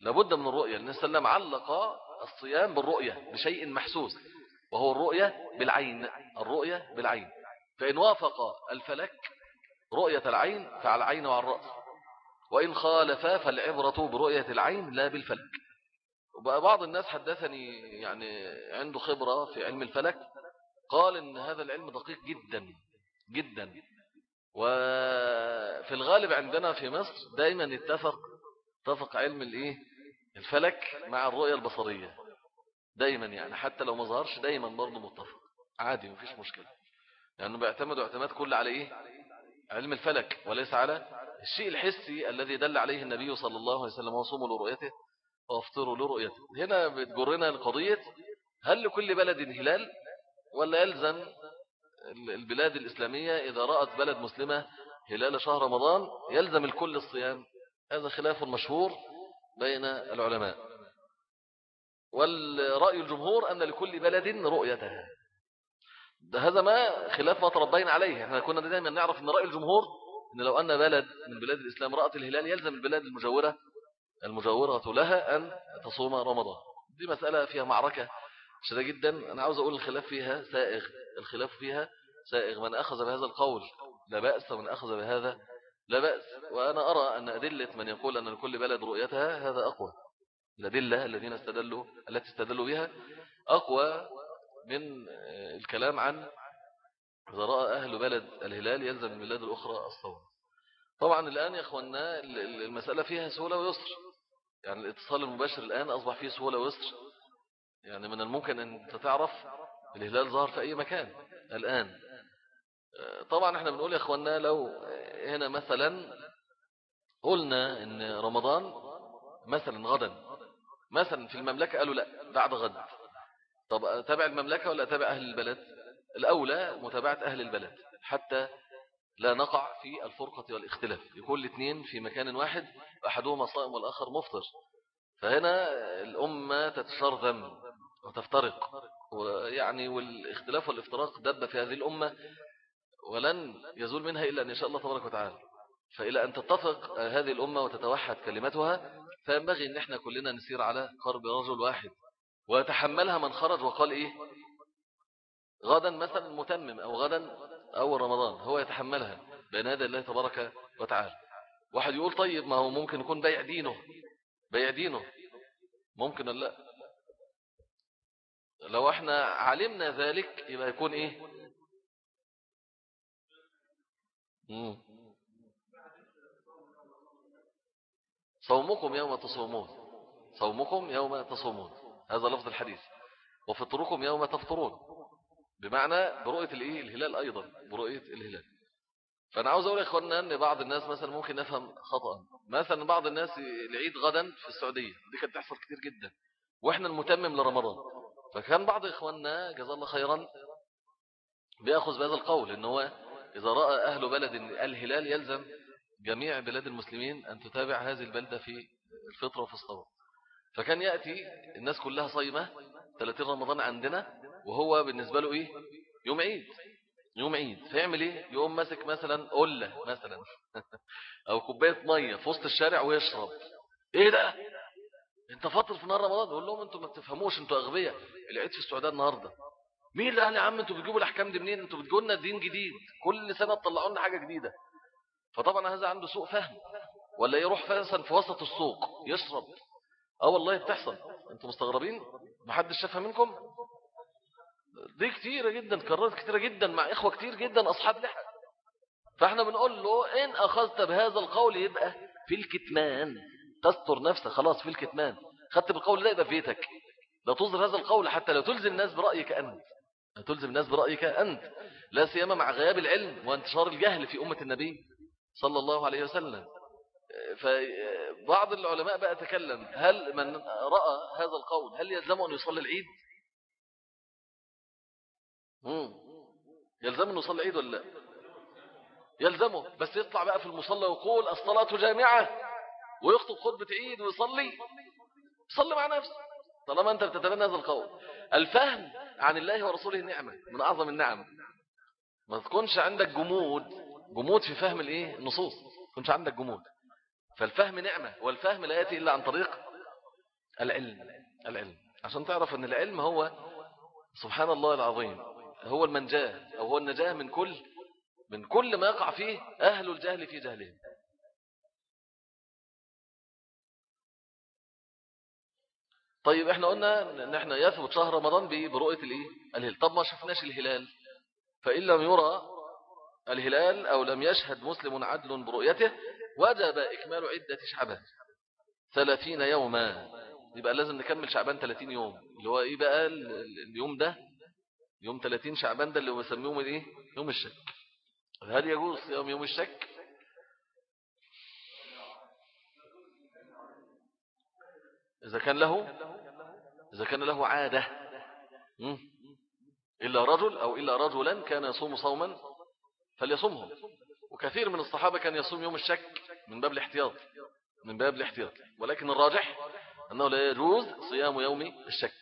لابد من الرؤية لأن السلام علق الصيام بالرؤية بشيء محسوس وهو الرؤية بالعين الرؤية بالعين. فإن وافق الفلك رؤية العين فعلى العين وعلى الرأس. وإن خالف فالعبرة برؤية العين لا بالفلك. وبقى بعض الناس حدثني يعني عنده خبرة في علم الفلك قال إن هذا العلم دقيق جدا جدا. وفي الغالب عندنا في مصر دايما يتفق اتفق علم الإيه؟ الفلك مع الرؤية البصرية. دايما يعني حتى لو ما ظهرش دايما برضه متفق. عادي مفيش مشكلة. لأنه يعني بيعتمدوا اعتماد كل على إيه؟ علم الفلك وليس على الشيء الحسي الذي دل عليه النبي صلى الله عليه وسلم وصوموا لرؤيته وافطروا لرؤيته هنا بتجرنا القضية هل لكل بلد هلال ولا يلزم البلاد الإسلامية إذا رأت بلد مسلمة هلال شهر رمضان؟ يلزم الكل الصيام. هذا خلاف مشهور بين العلماء. والرأي الجمهور أن لكل بلد رؤيتها. ده هذا ما خلاف ما تربينا عليه. إحنا كنا دائما نعرف ان رأي الجمهور إن لو أن بلد من بلاد الإسلام رأت الهلال يلزم البلاد المجاورة المجاورة لها أن تصوم رمضان. دي مسألة فيها معركة شديدة جدا. أنا عاوز أقول الخلاف فيها سائغ. الخلاف فيها سائغ. من أخذ بهذا القول لا بأس ومن أخذ بهذا لا بأس. وأنا أرى أن أدلة من يقول أن لكل بلد رؤيتها هذا أقوى. الأدلة الذين استدلوا التي استدلوا بها أقوى من الكلام عن إذا رأى أهل بلد الهلال يلزم البلاد الأخرى الصوم طبعا الآن يا أخوانا المسألة فيها سهولة ويسر. يعني الاتصال المباشر الآن أصبح فيه سهولة ويسر. يعني من الممكن أن تتعرف الهلال ظهر في أي مكان الآن. طبعا إحنا بنقول يا أخوانا لو هنا مثلا قلنا أن رمضان مثلا غدا. مثلا في المملكة قالوا لا بعد غد. طب تابع المملكة ولا تابع أهل البلد؟ الأولى متابعة أهل البلد حتى لا نقع في الفرقة والاختلاف يكون الاثنين في مكان واحد أحدهما صائم والآخر مفطر. فهنا الأمة تتشرذم وتفترق ويعني والاختلاف والافتراق دب في هذه الأمة ولن يزول منها إلا أن يشاء الله تبارك وتعالى. فإلى أن تتفق هذه الأمة وتتوحد كلمتها فينبغي أن إحنا كلنا نسير على قرب رجل واحد. ويتحملها من خرج وقال إيه؟ غدا مثلا متمم أو غدا أول رمضان هو يتحملها بين يدي الله تبارك وتعالى. واحد يقول طيب ما هو ممكن يكون بيع دينه. بيع دينه. ممكن لا؟ لو إحنا علمنا ذلك يبقى يكون إيه. صومكم يوم تصومون. صومكم يوم تصومون. هذا لفظ الحديث. وفطركم يوم تفطرون. بمعنى برؤية الإيه؟ الهلال أيضا. برؤية الهلال. فأنا عاوز أقول يا إخواننا إن بعض الناس مثلا ممكن نفهم خطأ. مثلا بعض الناس العيد غدا في السعودية. دي كانت تحصل كتير جدا. وإحنا المتمم لرمضان. فكان بعض إخواننا جزا الله خيرا بيأخذ بهذا القول إن هو إذا رأى أهل بلد الهلال يلزم جميع بلاد المسلمين أن تتابع هذه البلدة في الفطر وفي الصوم فكان يأتي الناس كلها صايمة 30 رمضان عندنا وهو بالنسبة له إيه؟ يوم عيد. يوم عيد. فيعمل إيه؟ يقوم ماسك مثلا قلة مثلا أو كوباية مية في وسط الشارع ويشرب. إيه ده؟ أنت فاطر في نهار رمضان؟ يقول لهم أنتوا ما بتفهموش أنتوا أغبياء. العيد في السعودية النهارده. مين اللي قال يا عم أنتوا بتجيبوا الأحكام دي منين؟ أنتوا بتجوا لنا دين جديد. كل سنة تطلعوا لنا حاجة جديدة. فطبعا هذا عنده سوء فهم. ولا يروح فاسا في وسط السوق يشرب. آه والله بتحصل. أنتوا مستغربين؟ محدش شافها منكم؟ دي كتيرة جدا كررت كتيرة جدا مع إخوة كتير جدا أصحاب لحى فإحنا بنقول له إن أخذت بهذا القول يبقى في الكتمان. تستر نفسك خلاص في الكتمان. خدت بالقول ده يبقى في بيتك. لا تظهر هذا القول حتى لا تلزم الناس برأيك أنت. لا تلزم الناس برأيك أنت. لا سيما مع غياب العلم وانتشار الجهل في أمة النبي صلى الله عليه وسلم. فبعض العلماء بقى تكلم هل من رأى هذا القول هل يلزمه أن يصلي العيد؟ يلزمه أن يصلي العيد ولا لا؟ يلزمه بس يطلع بقى في المصلى ويقول الصلاة جامعة ويخطب خطبة عيد ويصلي. صلي مع نفسه طالما أنت بتتبنى هذا القول. الفهم عن الله ورسوله نعمة من أعظم النعم. ما تكونش عندك جمود جمود في فهم الإيه؟ النصوص. ما تكونش عندك جمود. فالفهم نعمة والفهم لا يأتي إلا عن طريق العلم العلم. عشان تعرف أن العلم هو سبحان الله العظيم هو المنجاه أو هو النجاة من كل من كل ما يقع فيه أهل الجهل في جهلهم. طيب إحنا قلنا ان إحنا يثبت شهر رمضان برؤية الإيه؟ الهلال. طب ما شفناش الهلال. فإن لم يرى الهلال أو لم يشهد مسلم عدل برؤيته وجب إكمال عدة شعبان. ثلاثين يوما. يبقى لازم نكمل شعبان ثلاثين يوم. اللي هو إيه بقى؟ اليوم ده. يوم ثلاثين شعبان ده اللي هو يسميهم الايه يوم الشك. هل يجوز صيام يوم الشك؟ إذا كان له إذا كان له عادة. إلا رجل أو إلا رجلا كان يصوم صوما فليصومه وكثير من الصحابة كان يصوم يوم الشك. من باب الاحتياط من باب الاحتياط. ولكن الراجح أنه لا يجوز صيام يوم الشك.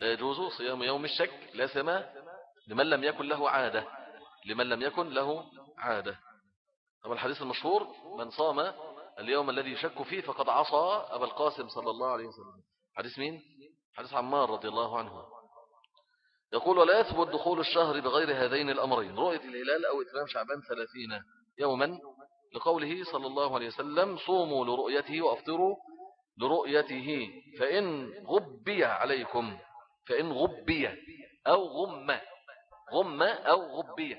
لا يجوز صيام يوم الشك لا سما لمن لم يكن له عادة. لمن لم يكن له عادة. أما الحديث المشهور من صام اليوم الذي يشك فيه فقد عصى أبا القاسم صلى الله عليه وسلم. حديث مين؟ حديث عمار رضي الله عنه. يقول ولا يثبت دخول الشهر بغير هذين الأمرين. رؤية الهلال أو إتمام شعبان ثلاثين يوما لقوله صلى الله عليه وسلم صوموا لرؤيته وأفطروا لرؤيته فإن غبي عليكم فإن غبي أو غم غم أو غبي.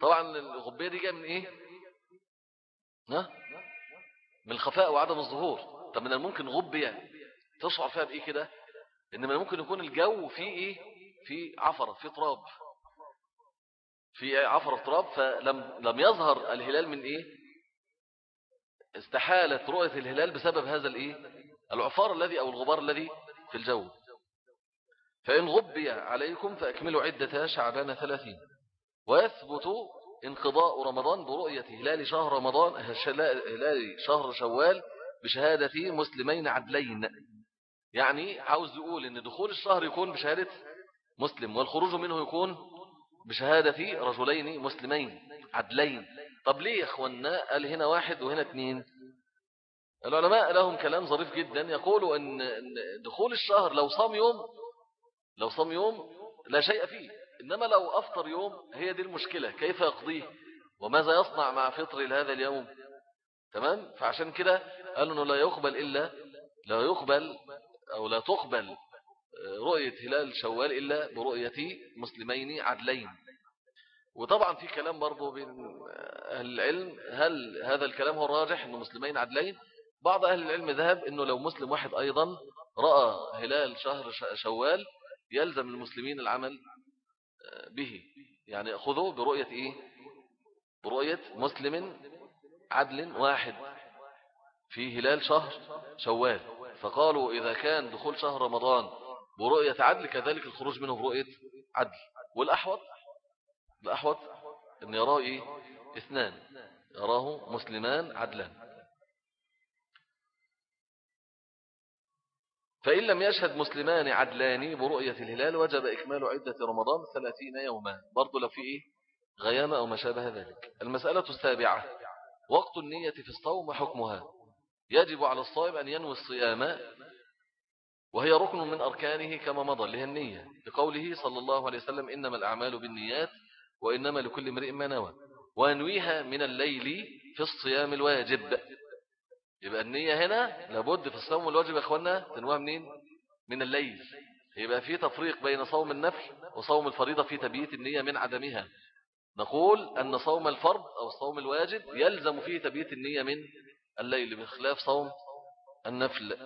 طبعا الغبية دي جاية من إيه؟ من الخفاء وعدم الظهور. طب من الممكن غبي تشعر فيها بإيه كده؟ إن من الممكن يكون الجو فيه إيه؟ في عفرة في تراب. في عفرة تراب فلم لم يظهر الهلال من إيه؟ استحالت رؤية الهلال بسبب هذا الإيه؟ العفار الذي أو الغبار الذي في الجو. فإن غبي عليكم فأكملوا عدة شعبان ثلاثين. ويثبت انقضاء رمضان برؤية هلال شهر رمضان هلال شهر شوال بشهادة مسلمين عدلين. يعني عاوز يقول إن دخول الشهر يكون بشهادة مسلم والخروج منه يكون بشهادة رجلين مسلمين عدلين. طب ليه يا إخوانا؟ قال هنا واحد وهنا اثنين العلماء لهم كلام ظريف جدا. يقولوا إن دخول الشهر لو صام يوم لو صام يوم لا شيء فيه. إنما لو أفطر يوم هي دي المشكلة. كيف يقضيه؟ وماذا يصنع مع فطر هذا اليوم؟ تمام؟ فعشان كده قالوا أنه لا يقبل إلا لا يقبل أو لا تقبل رؤية هلال شوال إلا برؤية مسلمين عدلين. وطبعا في كلام برضو بين أهل العلم هل هذا الكلام هو الراجح أنه مسلمين عدلين بعض أهل العلم ذهب أنه لو مسلم واحد أيضا رأى هلال شهر شوال يلزم المسلمين العمل آه، به. يعني خذوا برؤية إيه؟ برؤية مسلم عدل واحد في هلال شهر شوال. فقالوا إذا كان دخول شهر رمضان برؤية عدل كذلك الخروج منه برؤية عدل. والأحوط الأحوط أن يراه إيه؟ إثنان. يراه مسلمان عدلان. فإن لم يشهد مسلمان عدلان برؤية الهلال وجب إكمال عدة رمضان ثلاثين يوما. برضو لو في إيه؟ غيامة أو ما شابه ذلك. المسألة السابعة وقت النية في الصوم وحكمها يجب على الصائم أن ينوي الصيام وهي ركن من أركانه كما مضى لها النية. لقوله صلى الله عليه وسلم إنما الأعمال بالنيات وإنما لكل امرئ ما نوى وأنويها من الليل في الصيام الواجب. يبقى النية هنا لابد في الصوم الواجب يا اخوانا تنوها منين؟ من الليل. يبقى في تفريق بين صوم النفل وصوم الفريضة في تبييت النية من عدمها. نقول أن صوم الفرض أو الصوم الواجب يلزم فيه تبييت النية من الليل بخلاف صوم النفل.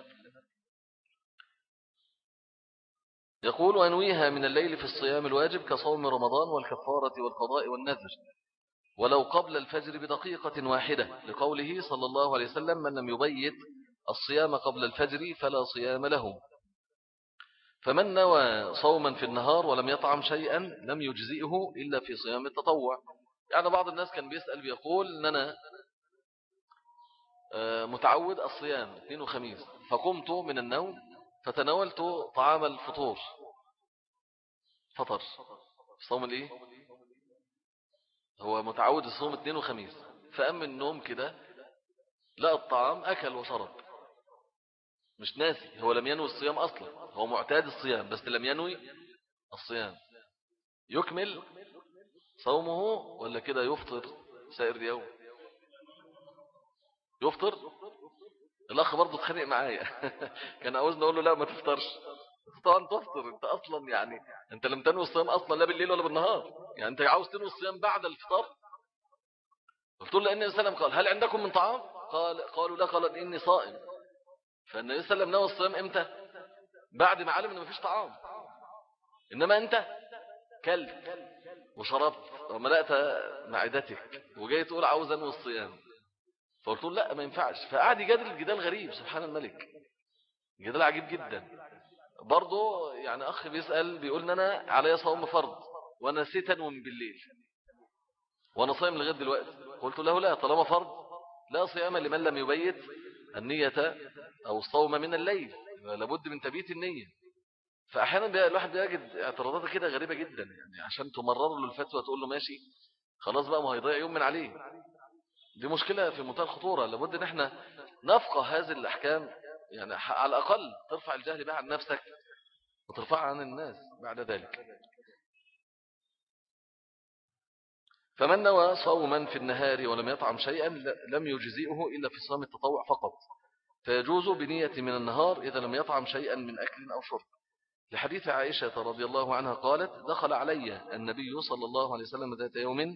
يقول أنويها من الليل في الصيام الواجب كصوم رمضان والكفارة والقضاء والنذر. ولو قبل الفجر بدقيقة واحدة لقوله صلى الله عليه وسلم من لم يبيت الصيام قبل الفجر فلا صيام له. فمن نوى صوما في النهار ولم يطعم شيئا لم يجزئه إلا في صيام التطوع. يعني بعض الناس كان بيسأل بيقول أن أنا آه، متعود الصيام اثنين وخميس فقمت من النوم فتناولت طعام الفطور. فطر. صوم الايه هو متعود الصوم اثنين وخميس. فأم النوم كده لا الطعام أكل وشرب. مش ناسي هو لم ينوي الصيام أصلا. هو معتاد الصيام بس لم ينوي الصيام. يكمل صومه ولا كده يفطر سائر اليوم؟ يفطر؟ الأخ برضه اتخانق معايا. كان عاوزني أقول له لا ما تفطرش. طبعا تفطر أنت أصلا يعني أنت لم تنوي الصيام أصلا لا بالليل ولا بالنهار. يعني أنت عاوز تنوي الصيام بعد الفطار؟ قلت له ان النبي قال هل عندكم من طعام؟ قال قالوا لا قال إني صائم. فالنبي صلى الله عليه وسلم نوى الصيام إمتى؟ بعد ما علم ان مفيش طعام. إنما أنت كلت وشربت وملأت معدتك وجاي تقول عاوز أنوي الصيام. فقلت له لا ما ينفعش. فقعد يجادل جدال غريب سبحان الملك. جدال عجيب جدا. برضو يعني أخ بيسأل بيقول إن أنا علي صوم فرض وأنا نسيت أنوم بالليل وأنا صايم لغاية دلوقتي. قلت له لا طالما فرض لا صيام لمن لم يبيت النية أو الصوم من الليل لابد من تبيت النية. فأحيانا الواحد بيجد اعتراضات كده غريبة جدا يعني عشان تمرر له الفتوى تقول له ماشي خلاص بقى ما هيضيع يوم من عليه. دي مشكلة في منتهى الخطورة. لابد إن إحنا نفقه هذه الأحكام يعني على الأقل ترفع الجهل بها عن نفسك وترفعها عن الناس بعد ذلك. فمن نوى صوما في النهار ولم يطعم شيئا لم يجزئه إلا في صوم التطوع فقط فيجوز بنية من النهار إذا لم يطعم شيئا من أكل أو شرب. لحديث عائشة رضي الله عنها قالت دخل علي النبي صلى الله عليه وسلم ذات يوم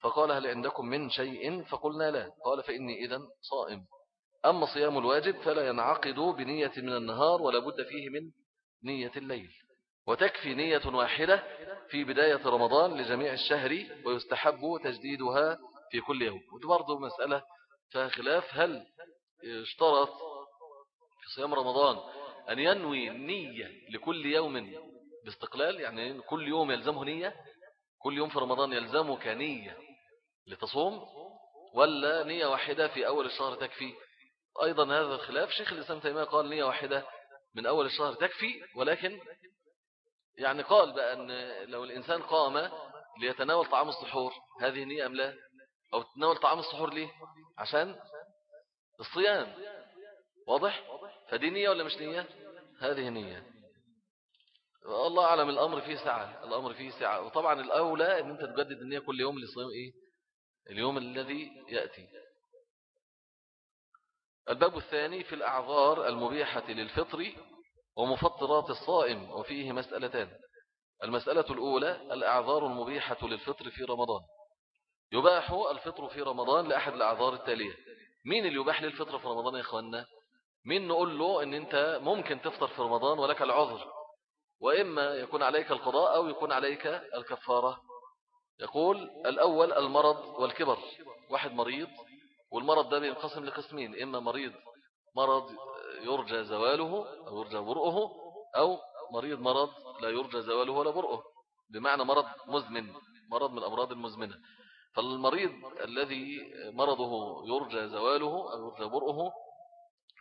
فقال هل عندكم من شيء؟ فقلنا لا. قال فإني إذا صائم. أما صيام الواجب فلا ينعقد بنية من النهار ولا بد فيه من نية الليل. وتكفي نية واحدة في بداية رمضان لجميع الشهر ويستحب تجديدها في كل يوم. ودي برضو مسألة فيها خلاف. هل اشترط في صيام رمضان أن ينوي نية لكل يوم باستقلال؟ يعني كل يوم يلزمه نية؟ كل يوم في رمضان يلزمك نية لتصوم؟ ولا نية واحدة في أول الشهر تكفي أيضا هذا الخلاف شيخ الإسلام تيمية قال نية واحدة من أول الشهر تكفي ولكن يعني قال بقى أن لو الإنسان قام ليتناول طعام السحور هذه نية أم لا؟ أو تناول طعام السحور ليه؟ عشان الصيام. واضح؟ فدي نية ولا مش نية؟ هذه نية. الله أعلم الأمر فيه سعة الأمر فيه سعة. وطبعا الأولى أن أنت تجدد النية كل يوم لصيام إيه؟ اليوم الذي يأتي. الباب الثاني في الأعذار المبيحة للفطر ومفطرات الصائم وفيه مسألتان. المسألة الأولى الأعذار المبيحة للفطر في رمضان. يباح الفطر في رمضان لأحد الأعذار التالية. مين اللي يباح للفطر في رمضان يا إخواننا؟ مين نقول له أن أنت ممكن تفطر في رمضان ولك العذر؟ وإما يكون عليك القضاء أو يكون عليك الكفارة. يقول الأول المرض والكبر. واحد مريض والمرض ده بينقسم لقسمين إما مريض مرض يرجى زواله أو يرجى برؤه أو مريض مرض لا يرجى زواله ولا برؤه بمعنى مرض مزمن مرض من الأمراض المزمنة. فالمريض الذي مرضه يرجى زواله أو يرجى برؤه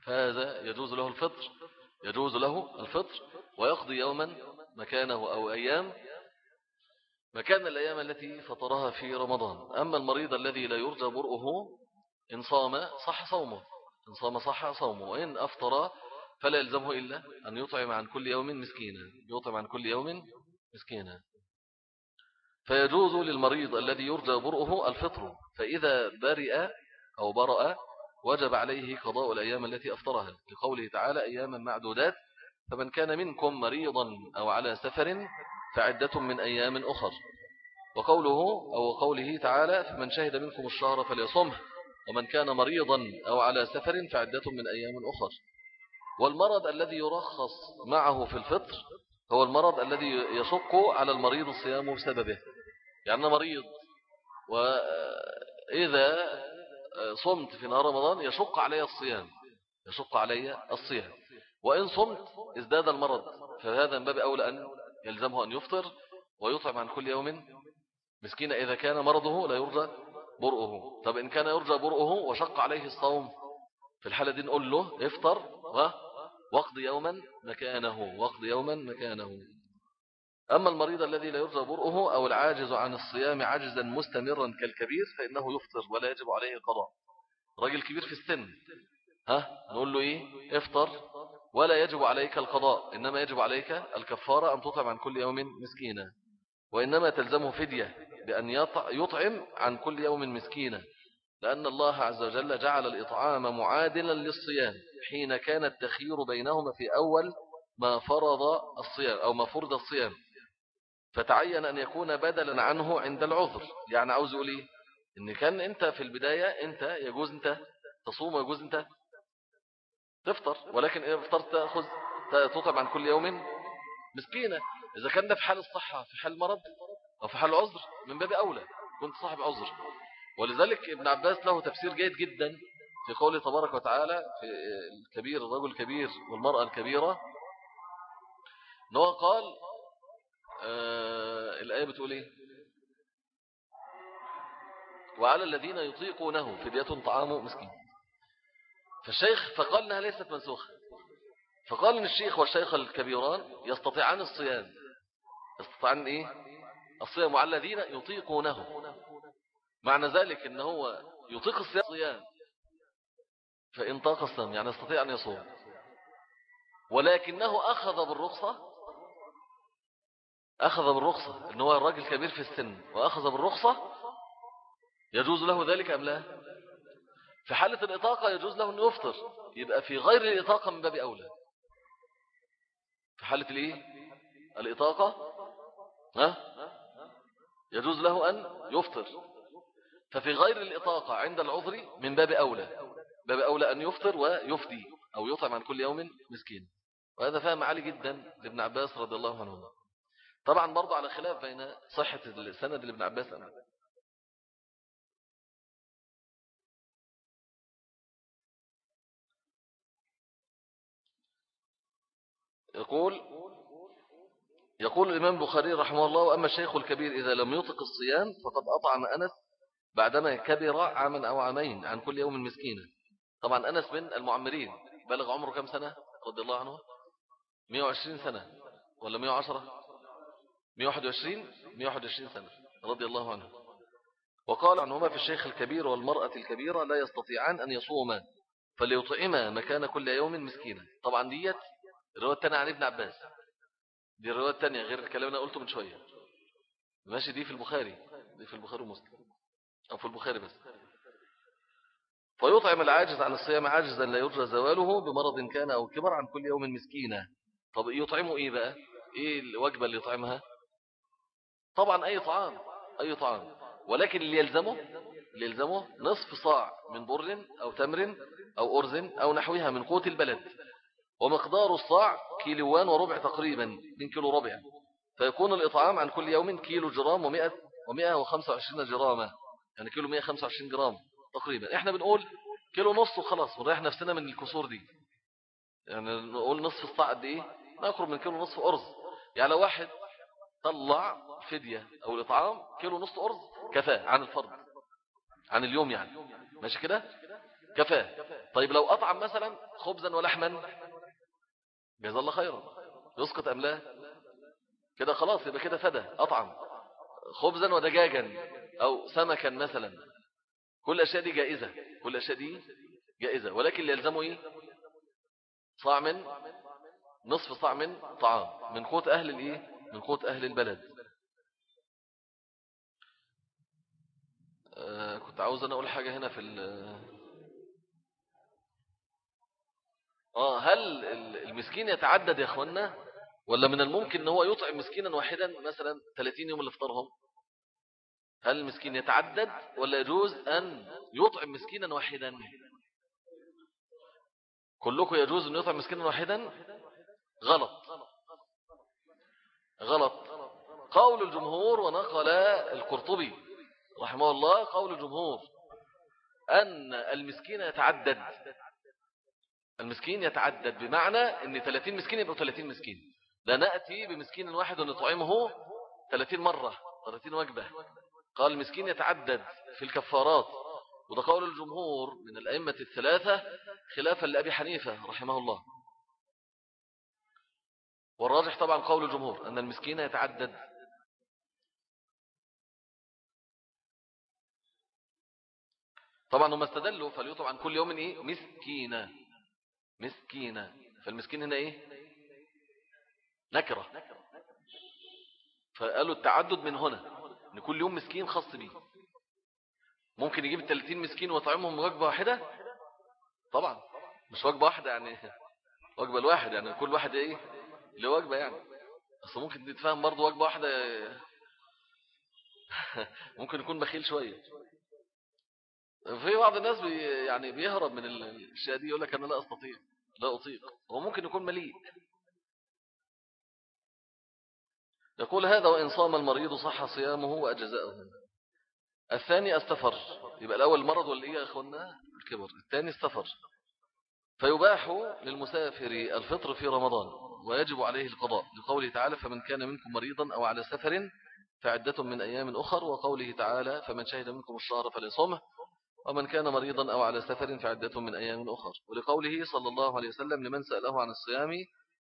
فهذا يجوز له الفطر يجوز له الفطر ويقضي يوما مكانه أو أيام مكان الأيام التي فطرها في رمضان. أما المريض الذي لا يرجى برؤه إن صام صح صومه. إن صام صح صومه. وإن أفطر فلا يلزمه إلا أن يطعم عن كل يوم مسكينا. يطعم عن كل يوم مسكينا. فيجوز للمريض الذي يرجى برؤه الفطر. فإذا برئ أو برأ وجب عليه قضاء الأيام التي أفطرها. لقوله تعالى أياما معدودات. فمن كان منكم مريضا أو على سفر فعدة من أيام أخر. وقوله أو قوله تعالى فمن شهد منكم الشهر فليصمه. ومن كان مريضا أو على سفر فعدة من أيام أخر. والمرض الذي يرخص معه في الفطر هو المرض الذي يشق على المريض الصيام بسببه. يعني مريض وإذا صمت في نهار رمضان يشق علي الصيام يشق علي الصيام. وإن صمت ازداد المرض فهذا من باب أولى أن يلزمه أن يفطر ويطعم عن كل يوم. مسكين إذا كان مرضه لا يرجى برؤه. طب إن كان يرجى برؤه وشق عليه الصوم في الحالة دي نقول له افطر وقضي يوما مكانه وقضي يوما مكانه. أما المريض الذي لا يرجى برؤه أو العاجز عن الصيام عجزا مستمرا كالكبير فإنه يفطر ولا يجب عليه القضاء راجل كبير في السن. ها؟ نقول له إيه؟ افطر ولا يجب عليك القضاء. إنما يجب عليك الكفارة أن تطعم عن كل يوم مسكينا. وإنما تلزمه فدية. بأن يطعم عن كل يوم مسكينا لأن الله عز وجل جعل الإطعام معادلا للصيام حين كان التخيير بينهما في أول ما فرض الصيام أو ما فرض الصيام. فتعين أن يكون بدلا عنه عند العذر. يعني عاوز يقول إيه؟ إن كان أنت في البداية أنت يجوز أنت تصوم ويجوز أنت تفطر ولكن إذا فطرت تأخذ تطعم عن كل يوم مسكينة. إذا كان ده في حال الصحة في حال المرض أو في حال العذر من باب أولى كنت صاحب عذر. ولذلك ابن عباس له تفسير جيد جدا في قوله تبارك وتعالى في الكبير الرجل الكبير والمرأة الكبيرة هو قال آه الآية بتقول إيه؟ وعلى الذين يطيقونه فدية طعام مسكين. فالشيخ فقال إنها ليست منسوخة. فقال إن الشيخ والشيخ الكبيران يستطيعان الصيام. يستطيعان إيه؟ الصيام وعلى الذين يطيقونه. معنى ذلك إن هو يطيق الصيام. فإن طاق الصيام يعني يستطيع أن يصوم. ولكنه أخذ بالرخصة أخذ بالرخصة. إن هو الراجل كبير في السن وأخذ بالرخصة يجوز له ذلك أم لا؟ في حالة الإطاقة يجوز له أن يفطر. يبقى في غير الإطاقة من باب أولى. في حالة الإيه؟ الإطاقة؟ ها؟ يجوز له أن يفطر. ففي غير الإطاقة عند العذر من باب أولى. باب أولى أن يفطر ويفدي أو يطعم عن كل يوم مسكين. وهذا فهم عالي جدا لابن عباس رضي الله عنه طبعا برضو على خلاف بين صحة السند لابن عباس أمام يقول يقول الإمام البخاري رحمه الله وأما الشيخ الكبير إذا لم يطق الصيام فقد أطعم أنس بعدما كبر عاما أو عامين عن كل يوم مسكينة طبعا أنس من المعمرين. بلغ عمره كم سنة؟ رضي الله عنه. 120 سنة ولا 110 121 121 سنة رضي الله عنه. وقال عنهما في الشيخ الكبير والمرأة الكبيرة لا يستطيعان أن يصوما فليطعما مكان كل يوم مسكينة طبعا ديت الرواية الثانية عن ابن عباس. دي الرواية الثانية غير الكلام اللي قلته من شوية. ماشي دي في البخاري. دي في البخاري ومسلم. أو في البخاري بس. فيطعم العاجز عن الصيام عاجزا لا يرجى زواله بمرض كان أو كبر عن كل يوم مسكينة. طب يطعمه إيه بقى؟ إيه الوجبة اللي يطعمها؟ طبعا أي طعام أي طعام. ولكن اللي يلزمه اللي يلزمه نصف صاع من بر أو تمر أو أرز أو نحوها من قوت البلد. ومقدار الصاع كيلوان وربع تقريبا من كيلو ربع. فيكون الإطعام عن كل يوم كيلو جرام ومئة ومئة وخمسة وعشرين جراما. يعني كيلو مئة خمسة وعشرين جرام تقريبا. إحنا بنقول كيلو نص وخلاص ونريح نفسنا من الكسور دي. يعني نقول نصف الصاع قد إيه؟ نقرب من كيلو نصف أرز. يعني لو واحد طلع فدية أو الإطعام كيلو نصف أرز كفاه عن الفرد. عن اليوم يعني. ماشي كده؟ كفاه طيب لو أطعم مثلا خبزا ولحما جزا الله خيرا. يسقط أم لا؟ كده خلاص يبقى كده فدى أطعم. خبزا ودجاجا أو سمكا مثلا. كل الأشياء دي جائزة. كل الأشياء دي جائزة. ولكن اللي يلزمه إيه؟ صاع من نصف صاع من طعام. من قوت أهل الإيه؟ من قوت أهل البلد. آه كنت عاوز أنا أقول حاجة هنا في آه هل المسكين يتعدد يا أخوانا ولا من الممكن أن هو يطعم مسكينا واحدا مثلا 30 يوم اللي هل المسكين يتعدد ولا يجوز أن يطعم مسكينا واحدا؟ كلكم يجوز أن يطعم مسكينا واحدا؟ غلط. غلط. قول الجمهور ونقل القرطبي رحمه الله قول الجمهور أن المسكين يتعدد. المسكين يتعدد بمعنى أن 30 مسكين يبقوا 30 مسكين. لا نأتي بمسكين واحد ونطعمه 30 مرة 30 وجبة. قال المسكين يتعدد في الكفارات. وده قول الجمهور من الأئمة الثلاثة خلافا لأبي حنيفة رحمه الله. والراجح طبعا قول الجمهور أن المسكين يتعدد. طبعا هم استدلوا فليطعم عن كل يوم إيه؟ مسكينة مسكينة. فالمسكين هنا إيه؟ نكرة. فقالوا التعدد من هنا إن كل يوم مسكين خاص بيه. ممكن يجيب 30 مسكين ويطعمهم وجبة واحدة؟ طبعا. مش وجبة واحدة يعني وجبة الواحد يعني كل واحد إيه؟ له وجبة يعني. أصل ممكن تتفهم برضه وجبة واحدة. ممكن يكون بخيل شوية. في بعض الناس بي يعني بيهرب من الأشياء دي يقول لك أنا لا أستطيع لا أطيق. هو ممكن يكون مليء. يقول هذا وإن صام المريض صح صيامه وأجزاءه الثاني السفر يبقى الأول المرض والإيه يا أخوانا الكبر الثاني السفر فيباح للمسافر الفطر في رمضان ويجب عليه القضاء. لقوله تعالى فمن كان منكم مريضا أو على سفر فعدة من أيام أخر. وقوله تعالى فمن شهد منكم الشهر فليصومه. ومن كان مريضا أو على سفر فعدة من أيام أخر. ولقوله صلى الله عليه وسلم لمن سأله عن الصيام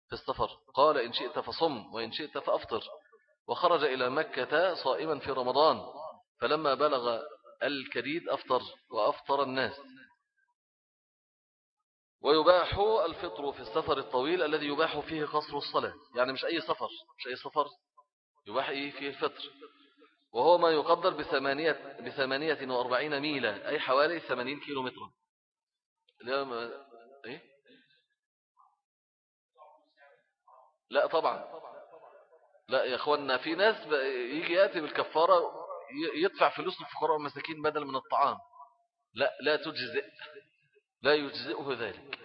في السفر قال إن شئت فصم وإن شئت فأفطر. وخرج إلى مكة صائما في رمضان فلما بلغ الكريد أفطر وأفطر الناس. ويباح الفطر في السفر الطويل الذي يباح فيه قصر الصلاة. يعني مش أي سفر مش أي سفر يباح فيه الفطر. وهو ما يقدر بثمانية, بثمانية وأربعين ميلة أي حوالي ثمانين كيلو متر إيه؟ لا طبعا. لا يا اخوانا في ناس يجي يأتي بالكفارة يدفع فلوس للفقراء والمساكين بدل من الطعام. لا لا تجزئ. لا يجزئه ذلك.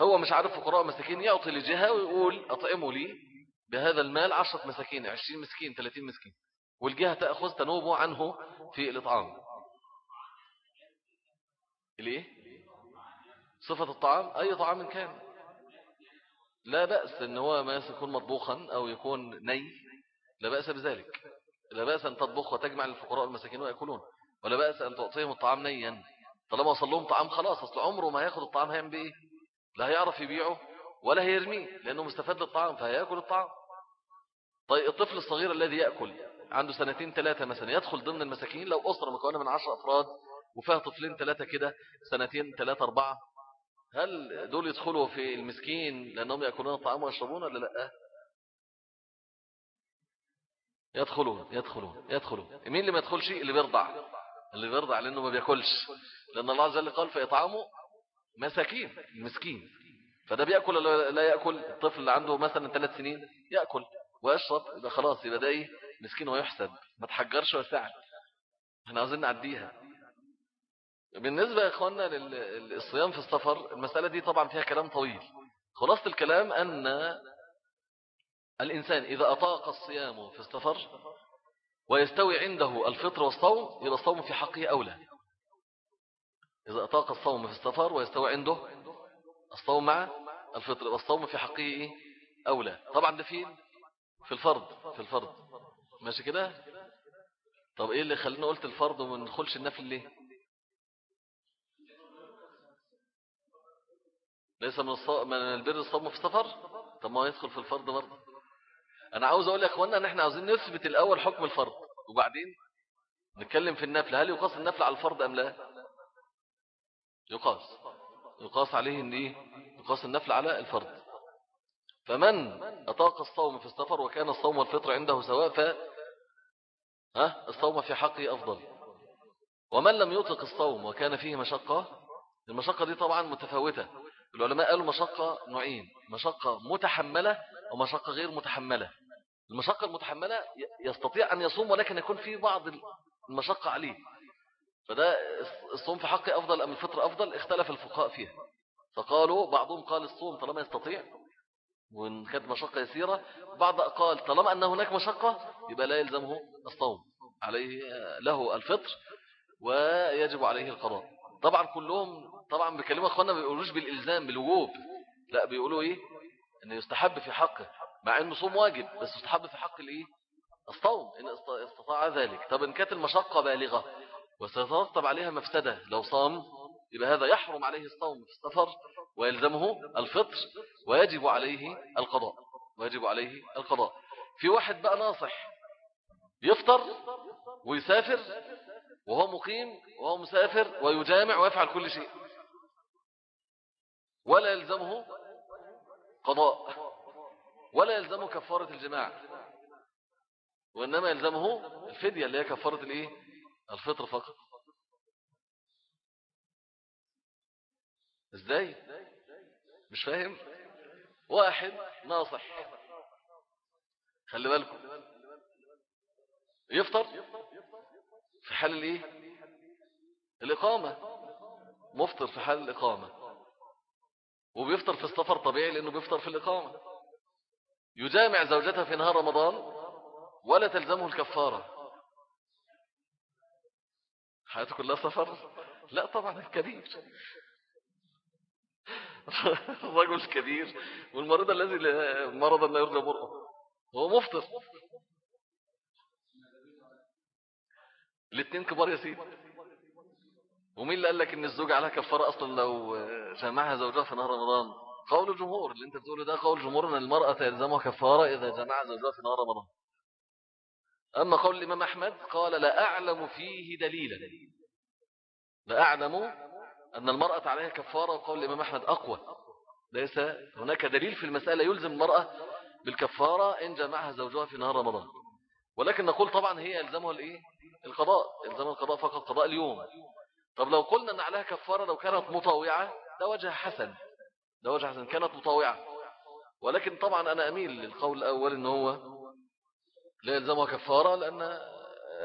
هو مش عارف فقراء مساكين يعطي لجهة ويقول أطعموا لي بهذا المال عشرة مساكين عشرين مسكين ثلاثين مسكين. والجهة تأخذ تنوب عنه في الإطعام. ليه صفة الطعام؟ أي طعام كان. لا بأس أن هو ما يكون مطبوخا أو يكون ني. لا بأس بذلك. لا بأس أن تطبخ وتجمع للفقراء والمساكين ويأكلون. ولا بأس أن تعطيهم الطعام نيا. طالما وصل لهم طعام خلاص أصل عمره ما ياخد الطعام هيعمل بإيه؟ لا هيعرف يبيعه ولا هيرميه لأنه مستفاد للطعام فهيأكل الطعام. طيب الطفل الصغير الذي يأكل عنده سنتين ثلاثة مثلا يدخل ضمن المساكين لو أسرة مكونة من عشر أفراد وفيها طفلين ثلاثة كده سنتين ثلاثة أربعة. هل دول يدخلوا في المسكين لأنهم يأكلون الطعام ويشربون ولا لأ؟ يدخلون يدخلون يدخلون مين اللي ما يدخلش؟ اللي بيرضع. اللي بيرضع لأنه ما بياكلش. لأن الله عز وجل قال فإطعامه مساكين مسكين. فده بيأكل ولا لا يأكل؟ الطفل اللي عنده مثلا ثلاث سنين يأكل ويشرب يبقى خلاص يبقى ده إيه؟ مسكين ويحسب ما تحجرش وساعد إحنا عاوزين نعديها. بالنسبة يا إخوانا للصيام في السفر المسألة دي طبعا فيها كلام طويل. خلاصة الكلام أن الإنسان إذا أطاق الصيام في السفر ويستوي عنده الفطر والصوم يبقى الصوم في حقه أولى. إذا أطاق الصوم في السفر ويستوي عنده الصوم مع الفطر والصوم في حقه أولى. طبعا ده فين في الفرض في الفرض. ماشي كده؟ طب إيه اللي خلينا قلت الفرض وما ندخلش النفل ليه؟ ليس من الص... من البر الصوم في السفر؟ طب ما يدخل في الفرض برضه. أنا عاوز أقول يا إخوانا إن إحنا عاوزين نثبت الأول حكم الفرض وبعدين نتكلم في النفل. هل يقاس النفل على الفرض أم لا؟ يقاس. يقاس عليه إن إيه؟ يقاس النفل على الفرض. فمن أطاق الصوم في السفر وكان الصوم والفطر عنده سواء ها؟ الصوم في حقه أفضل. ومن لم يطلق الصوم وكان فيه مشقة؟ المشقة دي طبعا متفاوتة. العلماء قالوا مشقة نوعين مشقة متحملة ومشقة غير متحملة. المشقة المتحملة يستطيع أن يصوم ولكن يكون في بعض المشقة عليه. فده الصوم في حقه أفضل أم الفطر أفضل؟ اختلف الفقهاء فيها. فقالوا بعضهم قال الصوم طالما يستطيع وإن كانت مشقة يسيرة. بعض قال طالما أن هناك مشقة يبقى لا يلزمه الصوم عليه له الفطر ويجب عليه القضاء. طبعا كلهم طبعا بكلمة أخوانا ما بيقولوش بالإلزام بالوجوب. لا بيقولوا إيه؟ أنه يستحب في حقه مع أنه صوم واجب بس يستحب في حق الإيه الصوم إن استطاع ذلك. طب إن كانت المشقة بالغة وسترتب عليها مفسدة لو صام يبقى هذا يحرم عليه الصوم في السفر ويلزمه الفطر ويجب عليه القضاء ويجب عليه القضاء. في واحد بقى ناصح يفطر ويسافر وهو مقيم وهو مسافر ويجامع ويفعل كل شيء. ولا يلزمه قضاء ولا يلزمه كفارة الجماع وإنما يلزمه الفدية اللي هي كفارة الإيه؟ الفطر فقط. إزاي؟ مش فاهم؟ واحد ناصح. خلي بالكم. يفطر في حال الايه؟ الإقامة. مفطر في حال الإقامة. وبيفطر في السفر طبيعي لأنه بيفطر في الإقامة. يجامع زوجته في نهار رمضان ولا تلزمه الكفارة. حياته كلها سفر؟ لا طبعا الكبير. الرجل كبير والمريض الذي مرضا لا يرجى برؤه. هو مفطر. الاثنين كبار يا سيدي. ومين اللي قال لك إن الزوج عليها كفارة أصلا لو جمعها زوجها في نهار رمضان؟ قول الجمهور اللي أنت بتقوله ده قول الجمهور إن المرأة تلزمها كفارة إذا جمعها زوجها في نهار رمضان. أما قول الإمام أحمد قال لا أعلم فيه دليلا. لا أعلم أن المرأة عليها كفارة وقول الإمام أحمد أقوى. ليس هناك دليل في المسألة يلزم المرأة بالكفارة إن جمعها زوجها في نهار رمضان. ولكن نقول طبعا هي يلزمها الإيه؟ القضاء يلزمها القضاء فقط قضاء اليوم. طب لو قلنا أن عليها كفارة لو كانت مطاوعة ده وجه حسن. ده وجه حسن كانت مطاوعة. ولكن طبعا أنا أميل للقول الأول أنه هو لا يلزمها كفارة لأن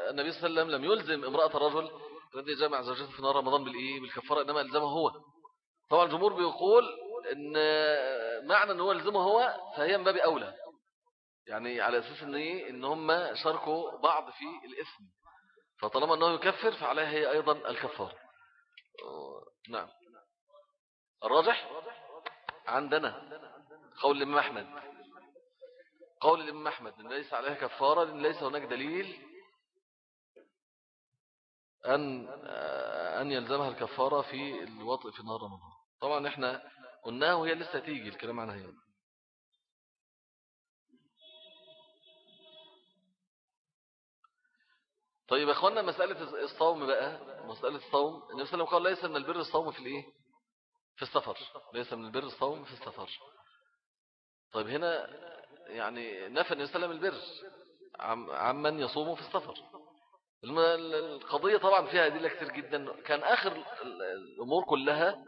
النبي صلى الله عليه وسلم لم يلزم امرأة الرجل الذي جمع زوجته في نهار رمضان بالإيه؟ بالكفارة إنما يلزمه هو. طبعا الجمهور بيقول إن معنى أنه يلزمه هو فهي من باب أولى. يعني على أساس إن إيه؟ إن هم شاركوا بعض في الإثم. فطالما أنه يكفر فعليها هي أيضا الكفارة. نعم. الراجح؟ عندنا. قول الإمام أحمد. قول الإمام أحمد. إن ليس عليها كفارة لأن ليس هناك دليل أن أن يلزمها الكفارة في الوطء في نهار رمضان. طبعا إحنا قلناها وهي لسه تيجي الكلام عنها هي طيب يا إخوانا مسألة الصوم بقى مسألة الصوم. النبي صلى الله عليه وسلم قال ليس من البر الصوم في الإيه؟ في السفر. ليس من البر الصوم في السفر. طيب هنا يعني نفى النبي صلى الله عليه وسلم البر عمن يصوم في السفر. القضية طبعا فيها أدلة كثير جدا. كان آخر الأمور كلها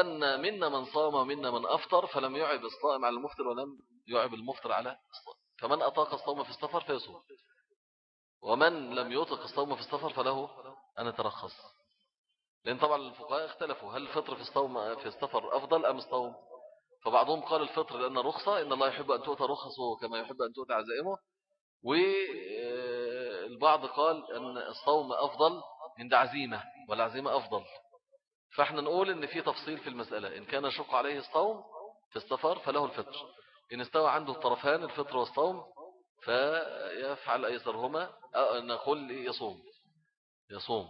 أن منا من صام ومنا من أفطر فلم يعب الصائم على المفطر ولم يعب المفطر على الصائم. فمن أطاق الصوم في السفر فيصوم. ومن لم يطق الصوم في السفر فله أن يترخص. لأن طبعا الفقهاء اختلفوا هل الفطر في الصوم في السفر أفضل أم الصوم؟ فبعضهم قال الفطر لأن رخصة إن الله يحب أن تؤتى رخصه كما يحب أن تؤتى عزائمه. والبعض قال أن الصوم أفضل عند عزيمة والعزيمة أفضل. فإحنا نقول إن في تفصيل في المسألة إن كان شق عليه الصوم في السفر فله الفطر. إن استوى عنده الطرفان الفطر والصوم فيفعل أيسرهما نقول يصوم يصوم.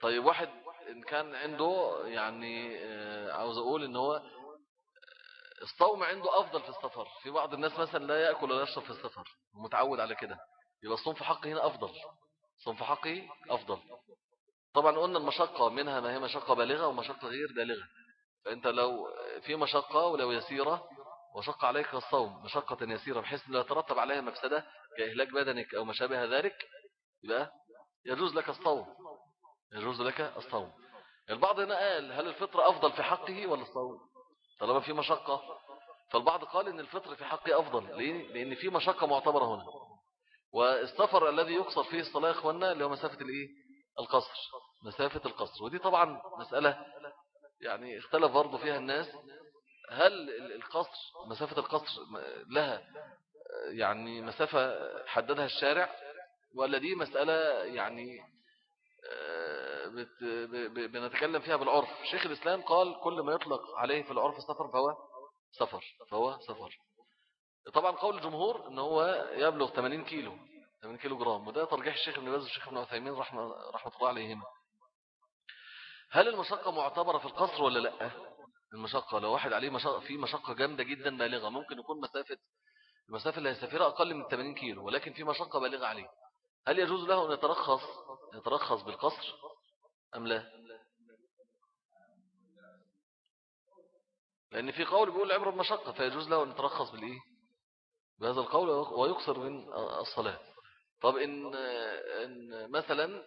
طيب واحد إن كان عنده يعني آه، عاوز أقول إن هو الصوم عنده أفضل في السفر. في بعض الناس مثلا لا يأكل ولا يشرب في السفر ومتعود على كده. يبقى الصوم في حقه هنا أفضل. الصوم في حقه أفضل. طبعا قلنا المشقة منها ما هي مشقة بالغة ومشقة غير بالغة. فأنت لو في مشقة ولو يسيرة وشق عليك الصوم مشقة يسيرة بحيث لا يترتب عليها مفسدة كإهلاك بدنك أو ما شابه ذلك يبقى يجوز لك الصوم. يجوز لك الصوم. البعض هنا قال هل الفطر أفضل في حقه ولا الصوم؟ طالما في مشقة. فالبعض قال إن الفطر في حقه أفضل ليه؟ لأن في مشقة معتبرة هنا. والسفر الذي يقصر فيه الصلاة يا إخواننا اللي هو مسافة الإيه؟ القصر. مسافة القصر. ودي طبعا مسألة يعني اختلف برضو فيها الناس. هل القصر مسافة القصر لها يعني مسافة حددها الشارع؟ ولا دي مسألة يعني بنتكلم فيها بالعرف. شيخ الإسلام قال كل ما يطلق عليه في العرف السفر فهو سفر فهو سفر. طبعا قول الجمهور إن هو يبلغ 80 كيلو 80 كيلو جرام وده ترجيح الشيخ ابن باز والشيخ ابن عثيمين رحمة رحمة الله عليهما. هل المشقة معتبرة في القصر ولا لأ؟ المشقة لو واحد عليه مشقة في مشقة جامدة جدا بالغة ممكن يكون مسافة المسافة اللي هيسافرها أقل من 80 كيلو ولكن في مشقة بالغة عليه. هل يجوز له أن يترخص يترخص بالقصر أم لا؟ لأن في قول بيقول العبرة بمشقة فيجوز له أن يترخص بالإيه؟ بهذا القول ويقصر من الصلاة. طب إن, إن مثلا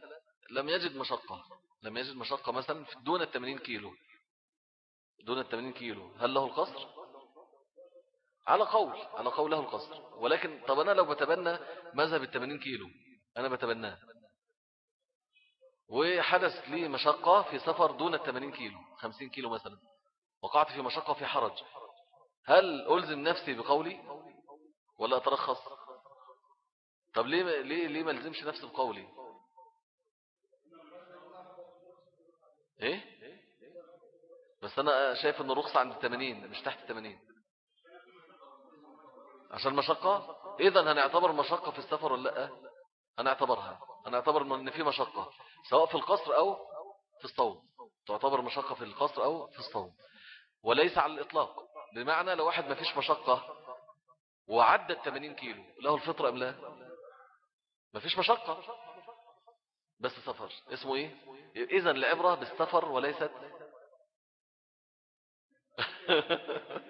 لم يجد مشقة لم يجد مشقة مثلا دون الثمانين كيلو دون الثمانين كيلو هل له القصر؟ على قول على قول له القصر ولكن طب أنا لو بتبنى مذهب الثمانين كيلو أنا بتبناه. وحدث لي مشقة في سفر دون الثمانين كيلو خمسين كيلو مثلا. وقعت في مشقة في حرج. هل ألزم نفسي بقولي؟ ولا أترخص؟ طب ليه ليه ليه ما ألزمش نفسي بقولي؟ إيه؟ بس أنا شايف إن الرخصة عند 80 مش تحت 80 عشان مشقة؟ اذا هنعتبر مشقة في السفر ولا لأ؟ هنعتبرها. هنعتبر ان في مشقة سواء في القصر أو في الصوم. تعتبر مشقة في القصر أو في الصوم. وليس على الإطلاق. بمعنى لو واحد ما فيش مشقة وعدى 80 كيلو له الفطر أم لا؟ ما فيش مشقة. بس سفر. اسمه إيه؟ اذا العبرة بالسفر وليست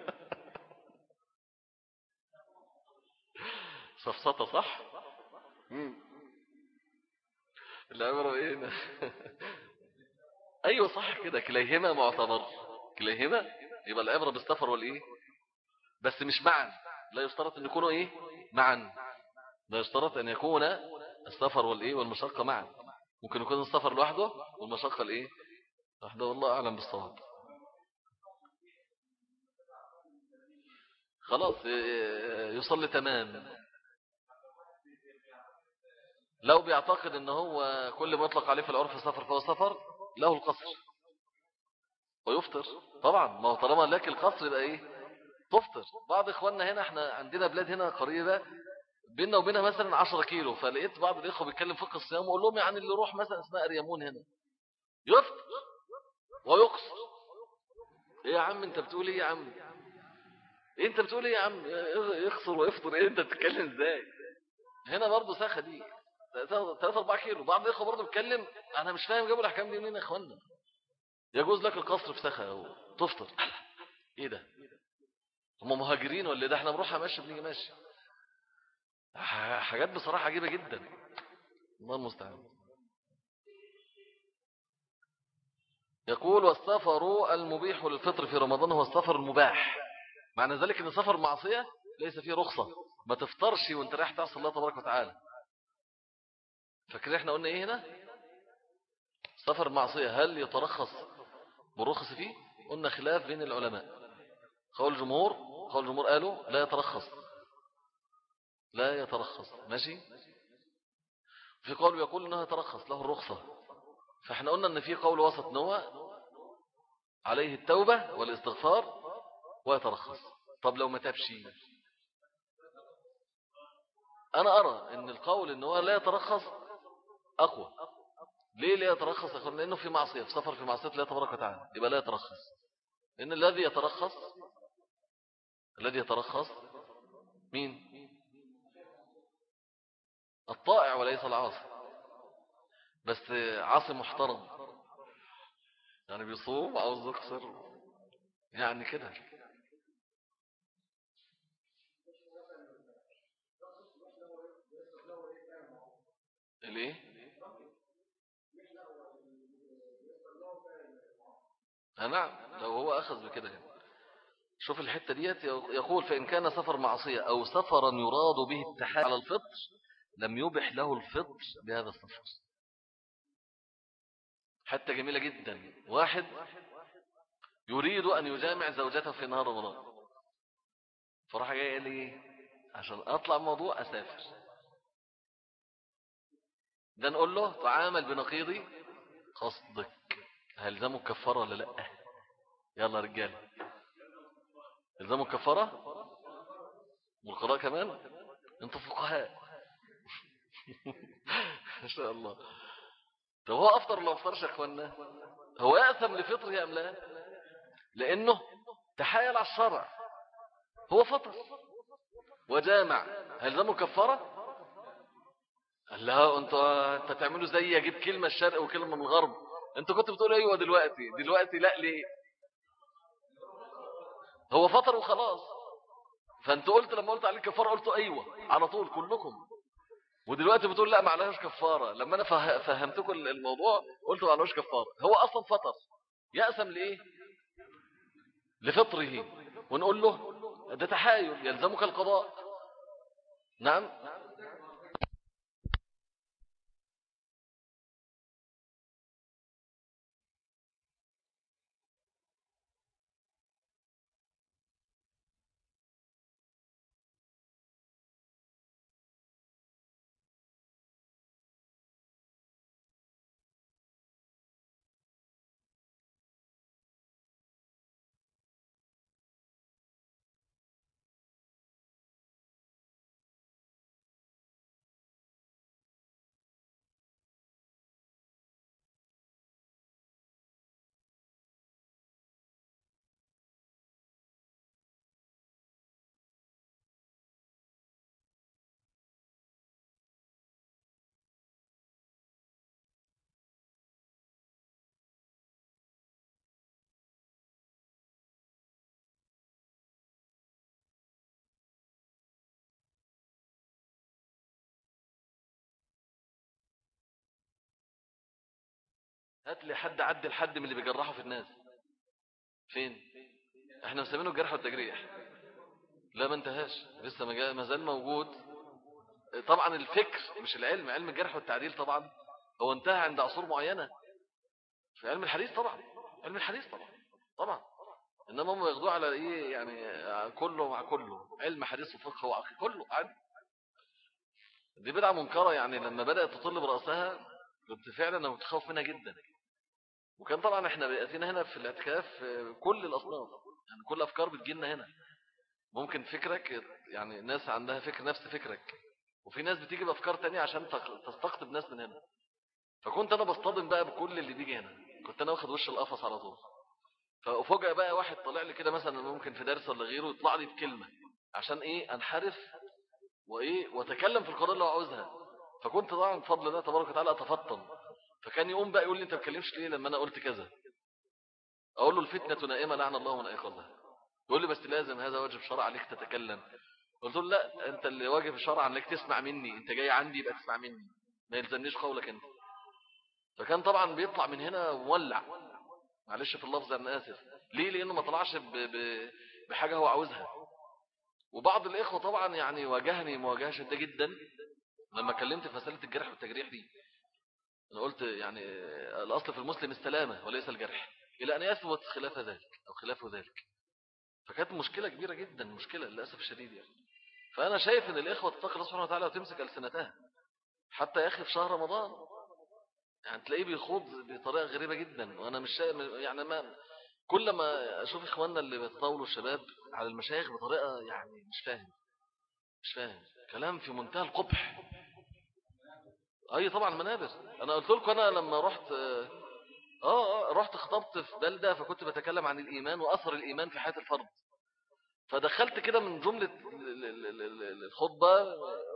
صفصطة صح؟ العبرة إيه أيوه صح كده كليهما معتبر. كليهما؟ يبقى العبرة بالسفر والإيه؟ بس مش معا. لا يشترط أن يكونوا إيه؟ معا. ده اشترط أن يكون السفر والإيه؟ والمشقة معا. ممكن يكون السفر لوحده والمشقة الإيه؟ لوحده والله أعلم بالصواب. خلاص يصلي تمام. لو بيعتقد إن هو كل ما يطلق عليه في العرف سفر فهو سفر له القصر. ويفطر طبعا. ما هو طالما لك القصر يبقى إيه؟ تفطر. بعض إخواننا هنا إحنا عندنا بلاد هنا قريبة بيننا وبينها مثلا 10 كيلو فلقيت بعض الإخوة بيتكلم فقه الصيام وقول لهم يعني اللي يروح مثلا اسمها اريمون هنا. يفطر ويقصر. إيه يا عم أنت بتقول إيه يا عم؟ انت بتقول إيه يا عم؟ يخسر ويفطر إيه انت بتتكلم إزاي؟ هنا برضه ساخه دي. 3 4 كيلو. بعض الإخوة برضه بيتكلم أنا مش فاهم جابوا الأحكام دي منين يا إخوانا؟ يجوز لك القصر في ساخه وتفطر إيه ده؟ هم مهاجرين ولا إيه؟ ده إحنا بنروح ماشي بنيجي ماشي. حاجات بصراحة عجيبة جدا. الله المستعان. يقول والسفر المبيح للفطر في رمضان هو السفر المباح. معنى ذلك إن سفر معصية ليس فيه رخصة. ما تفطرش وأنت رايح تعصي الله تبارك وتعالى. فاكرين إحنا قلنا إيه هنا؟ سفر معصية. هل يترخص بالرخص فيه؟ قلنا خلاف بين العلماء. قول الجمهور قول الجمهور قالوا لا يترخص. لا يترخص. ماشي؟ في قول يقول إنه يترخص له الرخصة. فإحنا قلنا إن في قول وسط نوى عليه التوبة والاستغفار ويترخص. طب لو ما تابش. أنا أرى أن القول أنه لا يترخص أقوى. ليه لا يترخص أخوان؟ لأنه في معصية في سفر في معصية لا تبارك وتعالى. يبقى لا يترخص. لأن الذي يترخص الذي يترخص مين؟ الطائع وليس العاصي. بس عاصي محترم. يعني بيصوم عاوز يكسر. يعني كده. الايه نعم. لو هو أخذ بكده. شوف الحتة ديت يقول فإن كان سفر معصية أو سفرا يراد به التحال على الفطر لم يبح له الفطر بهذا السفر حتى جميلة جدا. واحد يريد أن يجامع زوجته في نهار رمضان. فراح جاي قال لي عشان أطلع موضوع أسافر. ده نقول له تعامل بنقيض قصدك. هلزمه كفارة ولا لا؟ يلا رجال. هلزمه كفارة؟ والقراء كمان؟ أنتوا فقهاء. ما شاء الله. طب هو أفطر ولا افطرش يا إخوانا؟ هو يأثم لفطره أم لا؟ لأنه تحايل على الشرع. هو فطر. وجامع. هلزمه كفارة؟ قال لها انت أنت تعملوا زي أجيب كلمة الشرق وكلمة من الغرب. أنت كنت بتقول أيوه دلوقتي. دلوقتي لأ ليه؟ هو فطر وخلاص. فأنت قلت لما قلت عليك كفارة قلت أيوه على طول كلكم. ودلوقتي بتقول لأ ما عليهاش كفارة. لما أنا فهمتكم الموضوع قلت ما عليهاش كفارة. هو أصلا فطر. يأسم لإيه؟ لفطره. ونقول له ده تحايل يلزمك القضاء. نعم؟ هات لي حد عد الحد من اللي بيجرحوا في الناس. فين؟ إحنا مسمينه الجرح والتجريح. لا ما انتهاش. لسه ما زال موجود. طبعا الفكر مش العلم. علم الجرح والتعديل طبعا. هو انتهى عند عصور معينة. في علم الحديث طبعا. علم الحديث طبعا. طبعا. إنما هم ياخدوه على إيه؟ يعني كله مع كله. علم حديث وفقه وعقل. كله عادي. دي بدعة منكرة يعني. لما بدأت تطل برأسها كنت فعلا متخوف منها جدا. وكان طبعا إحنا بيأتينا هنا في الاعتكاف كل الأصناف. يعني كل أفكار بتجينا هنا. ممكن فكرك يعني ناس عندها فكر نفس فكرك. وفي ناس بتيجي بأفكار تانية عشان تستقطب ناس من هنا. فكنت أنا بصطدم بقى بكل اللي بيجي هنا. كنت أنا واخد وش القفص على طول. فأفوجئ بقى واحد طلع لي كده مثلا ممكن في درس ولا غيره يطلع لي بكلمة. عشان إيه؟ أنحرف وإيه؟ وتكلم في القضايا اللي عاوزها. فكنت طبعا بفضل الله تبارك وتعالى أتفطن. فكان يقوم بقى يقول لي أنت ما بتكلمش ليه لما أنا قلت كذا؟ أقول له الفتنة نائمة لعن الله من أيقظها يقول لي بس لازم هذا واجب شرع عليك تتكلم. قلت له لا أنت اللي واجب شرع عليك تسمع مني. أنت جاي عندي يبقى تسمع مني. ما يلزمنيش قولك أنت. فكان طبعا بيطلع من هنا مولع. معلش في اللفظ أنا آسف. ليه؟ لأنه ما طلعش بحاجة هو عاوزها. وبعض الإخوة طبعا يعني واجهني مواجهة شدة جدا. لما كلمت في مسألة الجرح والتجريح دي أنا قلت يعني الأصل في المسلم السلامة وليس الجرح. إلى أن يثبت خلاف ذلك أو خلاف ذلك. فكانت مشكلة كبيرة جدا مشكلة للأسف الشديد يعني. فأنا شايف أن الإخوة تتقي الله سبحانه وتعالى وتمسك ألسنتها حتى يا أخي في شهر رمضان. يعني تلاقيه بيخوض بطريقة غريبة جدا. وأنا مش يعني ما كل ما أشوف إخواننا اللي بيتطاولوا الشباب على المشايخ بطريقة يعني مش فاهم مش فاهم. كلام في منتهى القبح. أي طبعا منابر أنا قلت لكم أنا لما رحت آه, آه رحت خطبت في بلدة فكنت بتكلم عن الإيمان وأثر الإيمان في حياة الفرد. فدخلت كده من جملة الخطبة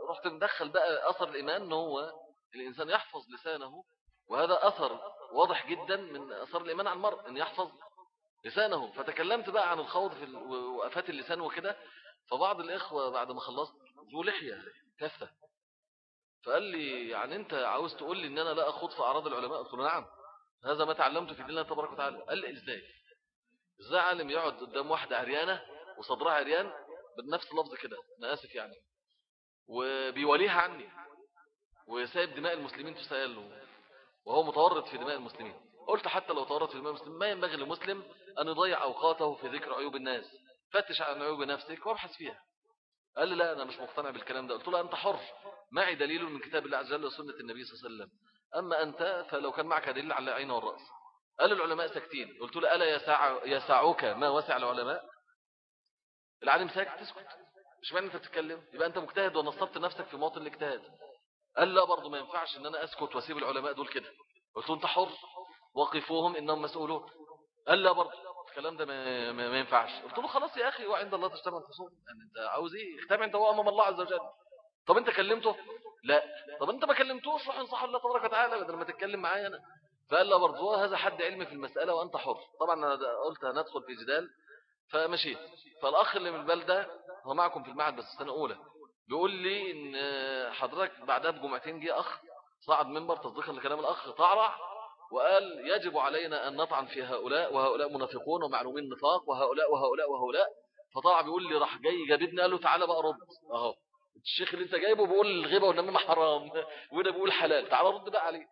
رحت مدخل بقى أثر الإيمان أنه هو الإنسان يحفظ لسانه وهذا أثر واضح جدا من أثر الإيمان على المرء أن يحفظ لسانه. فتكلمت بقى عن الخوض في وقفات اللسان وكده فبعض الإخوة بعد ما خلصت ذو لحية كثة فقال لي يعني أنت عاوز تقول لي أن أنا لا أخوض في أعراض العلماء؟ قلت له نعم. هذا ما تعلمته في دين الله تبارك وتعالى. قال لي إزاي؟ إزاي عالم يقعد قدام واحدة عريانة وصدرها عريان بنفس اللفظ كده؟ أنا آسف يعني. وبيوليها عني. وسايب دماء المسلمين تسأل وهو متورط في دماء المسلمين. قلت حتى لو تورط في دماء المسلمين ما ينبغي للمسلم أن يضيع أوقاته في ذكر عيوب الناس. فتش عن عيوب نفسك وابحث فيها. قال لي لا أنا مش مقتنع بالكلام ده. قلت له أنت حر. معي دليل من كتاب الله عز وجل وسنة النبي صلى الله عليه وسلم. أما أنت فلو كان معك دليل على العين والرأس؟ قال العلماء ساكتين. قلت له ألا يسع يسعك ما وسع العلماء؟ العالم ساكت تسكت مش معنى أنت بتتكلم؟ يبقى أنت مجتهد ونصبت نفسك في موطن الاجتهاد. قال لا برضه ما ينفعش إن أنا أسكت وأسيب العلماء دول كده. قلت له أنت حر. وقفوهم إنهم مسؤولون. قال لا برضه الكلام ده ما, ما, ما ينفعش. قلت له خلاص يا أخي وعند الله تجتمع الخصوم يعني أنت عاوز إيه؟ اجتمع أنت امام الله عز وجل. طب انت كلمته؟ لا. طب انت ما كلمتوش روح انصح الله تبارك وتعالى بدل ما تتكلم معايا أنا. فقال لا برضه هذا حد علمي في المسألة وأنت حر. طبعا أنا قلت هندخل في جدال. فمشيت. فالأخ اللي من البلده هو معكم في المعهد بس السنة اولى بيقول لي إن حضرتك بعدها بجمعتين جه أخ صعد منبر تصديقا لكلام الأخ طعرع وقال يجب علينا أن نطعن في هؤلاء وهؤلاء منافقون ومعلومين نفاق وهؤلاء وهؤلاء وهؤلاء. فطلع بيقول لي راح جاي جابدني قال له تعالى بقى رد. أهو. الشيخ اللي انت جايبه بيقول الغيبة والنميمة حرام وده بيقول حلال. تعالى رد بقى عليه.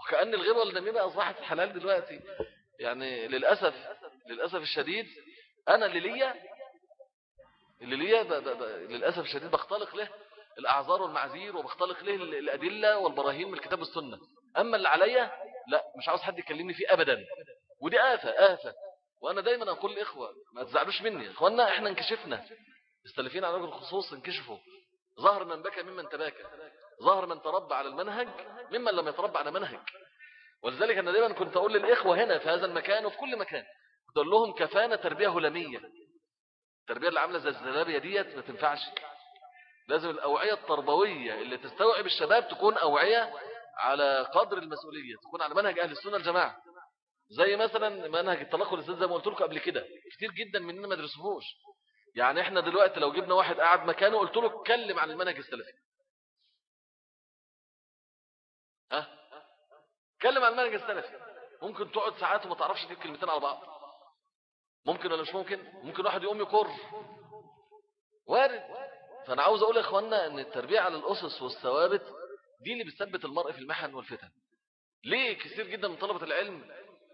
وكأن الغيبة والنميمة أصبحت حلال دلوقتي. يعني للأسف للأسف الشديد أنا اللي ليا اللي ليا للأسف الشديد بختلق له الأعذار والمعاذير وبختلق له الأدلة والبراهين من الكتاب والسنة أما اللي عليا لا مش عاوز حد يكلمني فيه أبدا. ودي آفة آفة. وأنا دايما أقول لإخوة ما تزعلوش مني. إخواننا إحنا انكشفنا. السلفين على وجه الخصوص انكشفوا. ظهر من بكى ممن تباكى ظهر من تربى على المنهج ممن لم يتربى على منهج. ولذلك أنا دايما كنت أقول للإخوة هنا في هذا المكان وفي كل مكان كنت أقول لهم كفانا تربية هلامية. التربية اللي عاملة زي الزلابية ديت ما تنفعش. لازم الأوعية التربوية اللي تستوعب الشباب تكون أوعية على قدر المسؤولية تكون على منهج أهل السنة الجماعة زي مثلا منهج التلقي الاستاذ زي ما قلت لكم قبل كده كتير جدا مننا ما درسوهوش يعني إحنا دلوقتي لو جبنا واحد قاعد مكانه قلت له اتكلم عن المنهج السلفي. ها؟ اتكلم عن المنهج السلفي. ممكن تقعد ساعات وما تعرفش تجيب كلمتين على بعض. ممكن ولا مش ممكن؟ ممكن واحد يقوم يقر. وارد. فأنا عاوز أقول يا إخواننا أن التربية على الأسس والثوابت دي اللي بتثبت المرء في المحن والفتن. ليه كثير جدا من طلبة العلم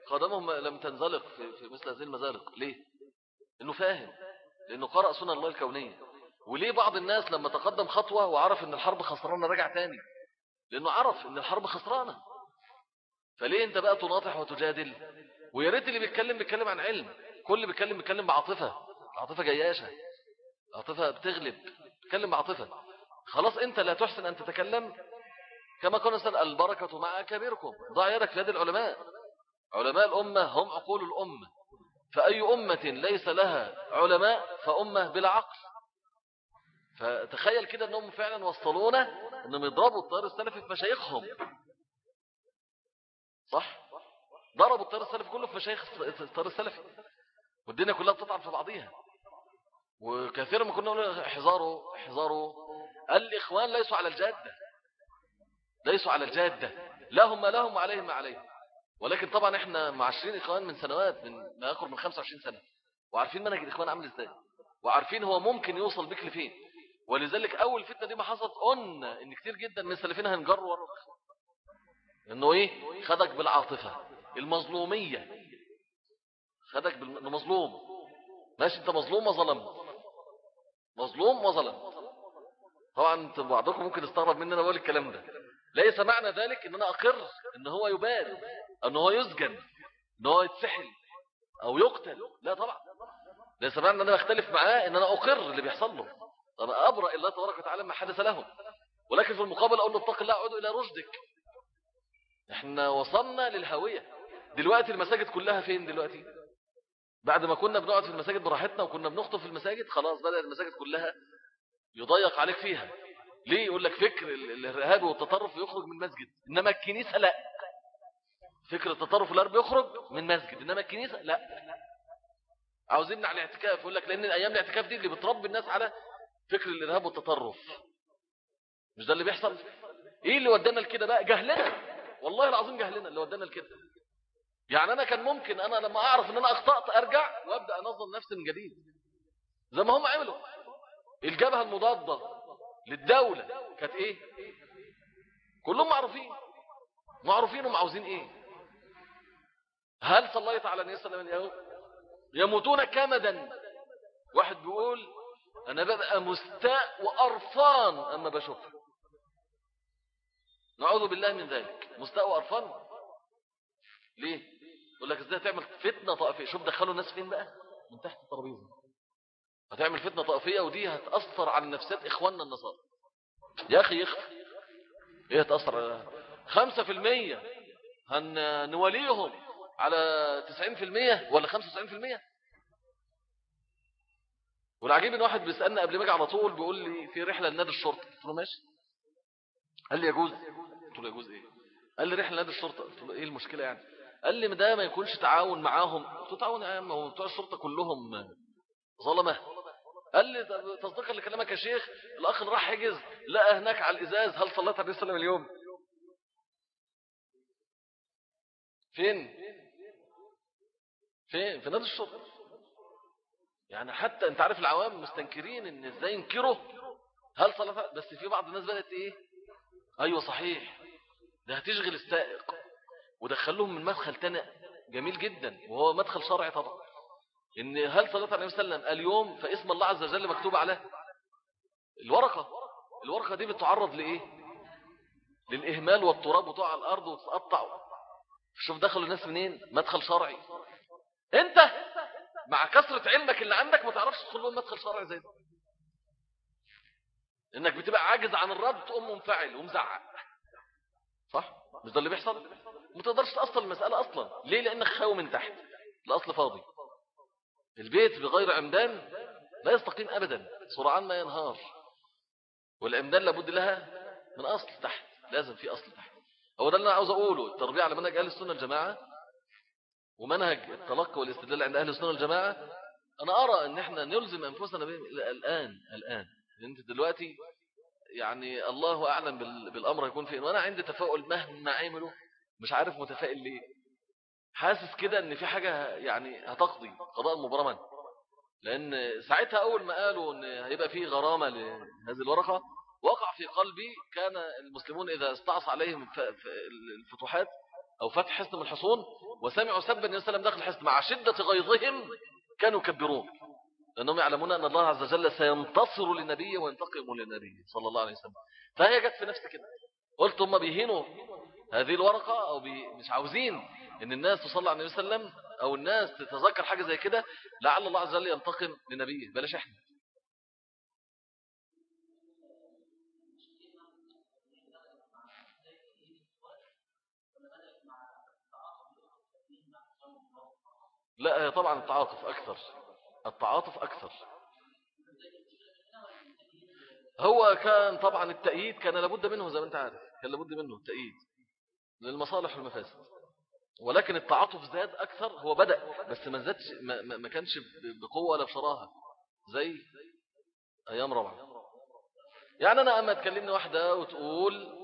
قدمهم لم تنزلق في مثل هذه المزالق ليه؟ إنه فاهم. لأنه قرأ سنة الله الكونية. وليه بعض الناس لما تقدم خطوة وعرف إن الحرب خسرانة رجع تاني؟ لأنه عرف إن الحرب خسرانة. فليه أنت بقى تناطح وتجادل؟ ويا ريت اللي بيتكلم بيتكلم عن علم. كل اللي بيتكلم بيتكلم بعاطفة. العاطفة جياشة. العاطفة بتغلب. بيتكلم بعاطفة. خلاص أنت لا تحسن أن تتكلم. كما قال نسأل البركة مع كبيركم ضع يدك في يد العلماء. علماء الأمة هم عقول الأمة. فأي أمة ليس لها علماء فأمة بلا عقل. فتخيل كده أنهم فعلا وصلونا أنهم يضربوا الطيار السلفي في مشايخهم. صح؟ ضربوا الطيار السلفي كله في مشايخ الطيار السلفي. والدنيا كلها بتطعن في بعضيها. وكثيرا ما كنا نقول احذروا احذروا. الإخوان ليسوا على الجادة. ليسوا على الجادة. لهم ما لهم وعليهم ما عليهم. ولكن طبعا إحنا معاشرين إخوان من سنوات من ما يقرب من 25 سنة. وعارفين منهج الإخوان عامل إزاي. وعارفين هو ممكن يوصل بك لفين. ولذلك أول فتنة دي ما حصلت قلنا إن كتير جدا من سلفين هنجروا ورا. إنه إيه؟ خدك بالعاطفة المظلومية. خدك بالمظلوم ماشي أنت مظلوم وظلم مظلوم وظلم طبعا بعضكم ممكن يستغرب مني أنا بقول الكلام ده. ليس معنى ذلك إن أنا أقر إن هو يباد إن هو يسجن إن هو يتسحل أو يقتل. لا طبعا. ليس معنى إن أنا بختلف معاه إن أنا أقر اللي بيحصل له. أنا أبرأ الله تبارك وتعالى ما حدث لهم. ولكن في المقابل أقول له اتق الله اعود إلى رشدك. إحنا وصلنا للهوية. دلوقتي المساجد كلها فين دلوقتي؟ بعد ما كنا بنقعد في المساجد براحتنا وكنا بنخطب في المساجد خلاص بدأت المساجد كلها يضيق عليك فيها. ليه يقول لك فكر الإرهاب والتطرف يخرج من مسجد إنما الكنيسة لا. فكر التطرف والإرهاب يخرج من مسجد إنما الكنيسة لا. عاوزين على الاعتكاف يقول لك لأن الأيام الاعتكاف دي اللي بتربي الناس على فكر الإرهاب والتطرف. مش ده اللي بيحصل؟ إيه اللي ودانا لكده بقى؟ جهلنا. والله العظيم جهلنا اللي ودانا لكده. يعني أنا كان ممكن أنا لما أعرف إن أنا أخطأت أرجع وأبدأ أنظم نفسي من جديد. زي ما هم عملوا الجبهة المضادة. للدولة. كانت إيه؟ كلهم معروفين. معروفين هم عاوزين إيه؟ هل صليت على النبي صلى الله عليه وسلم يموتون كمدا. واحد بيقول أنا ببقى مستاء وارفان أما بشوفه نعوذ بالله من ذلك. مستاء وارفان ليه؟ يقول لك إزاي تعمل فتنة طائفية؟ شوف دخلوا الناس فين بقى؟ من تحت الترابيزة. هتعمل فتنة طائفية ودي هتأثر على نفسيات إخواننا النصارى. يا أخي يخف إيه هتأثر على خمسة في المية؟ هنوليهم على تسعين في المية ولا خمسة وتسعين في المية؟ والعجيب إن واحد بيسألنا قبل ما أجي على طول بيقول لي في رحلة لنادي الشرطة. قلت له ماشي. قال لي يجوز. قلت له يجوز إيه؟ قال لي رحلة لنادي الشرطة. قلت له إيه المشكلة يعني؟ قال لي ده ما يكونش تعاون معاهم. قلت له تعاون يا عم هو بتوع الشرطة كلهم ظلمة. قال لي تصديقا لكلامك يا شيخ؟ الأخ راح حجز لقى هناك على الإزاز هل صليت عليه السلام اليوم؟ فين؟ فين؟ في نادي الشرطة. يعني حتى أنت عارف العوام مستنكرين إن إزاي ينكروا؟ هل صلاه بس في بعض الناس بدأت إيه؟ أيوه صحيح. ده هتشغل السائق. ودخلهم من مدخل تاني جميل جدا وهو مدخل شرعي طبعا. إن هل صلى عليه وسلم اليوم فاسم الله عز وجل مكتوب عليه؟ الورقة. الورقة دي بتعرض لإيه؟ للإهمال والتراب وتقع على الأرض وتتقطع. شوف دخلوا الناس منين؟ مدخل شرعي. أنت مع كثرة علمك اللي عندك ما تعرفش تدخل مدخل شرعي زي ده. إنك بتبقى عاجز عن الرد تقوم منفعل ومزعق. صح؟ مش ده اللي بيحصل؟ ما تقدرش تأصل المسألة أصلا. ليه؟ لأنك خاوي من تحت. الأصل فاضي. البيت بغير عمدان لا يستقيم أبدا سرعان ما ينهار. والعمدان لابد لها من أصل تحت لازم في أصل تحت. هو ده اللي أنا عاوز أقوله التربية على منهج أهل السنة الجماعة ومنهج التلقى والاستدلال عند أهل السنة الجماعة أنا أرى أن إحنا نلزم أنفسنا الآن الآن. أنت دلوقتي يعني الله أعلم بالأمر يكون فين. وأنا عندي تفاؤل مهما عملوا مش عارف متفائل ليه. حاسس كده إن في حاجة يعني هتقضي قضاء مبرما لأن ساعتها أول ما قالوا أن هيبقى فيه غرامة لهذه الورقة وقع في قلبي كان المسلمون إذا استعصى عليهم الفتوحات أو فتح حصن من الحصون وسمعوا سبا النبي صلى داخل الحصن مع شدة غيظهم كانوا يكبرون. لأنهم يعلمون أن الله عز وجل سينتصر للنبي وينتقم للنبي صلى الله عليه وسلم. فهي جت في نفس كده. قلت هم بيهينوا هذه الورقة أو مش عاوزين أن الناس تصلي على النبي صلى الله عليه وسلم أو الناس تتذكر حاجة زي كده لعل الله عز وجل ينتقم لنبيه بلاش إحنا. لا طبعا التعاطف أكثر. التعاطف أكثر. هو كان طبعا التأييد كان لابد منه زي ما أنت عارف. كان لابد منه التأييد. للمصالح والمفاسد. ولكن التعاطف زاد أكثر هو بدأ بس ما زادش ما, ما كانش بقوة ولا بصراحة زي أيام رابعة. يعني أنا أما تكلمني واحدة وتقول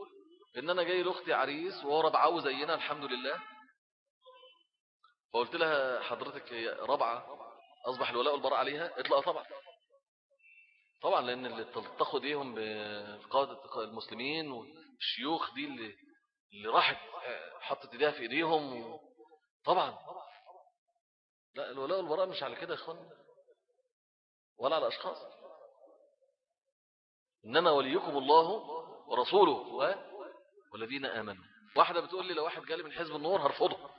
إن أنا جاي لأختي عريس وهو ربعه زينا الحمد لله. فقلت لها حضرتك رابعة أصبح الولاء والبراء عليها؟ اطلق طبعا. طبعا لأن اللي تلتقوا ديهم بقادة المسلمين والشيوخ دي اللي, اللي راحت حطت ايديها في ايديهم طبعا. لا الولاء والبراء مش على كده يا إخوان. ولا على أشخاص إنما وليكم الله ورسوله والذين آمنوا. واحدة بتقول لي لو واحد جالي من حزب النور هرفضه.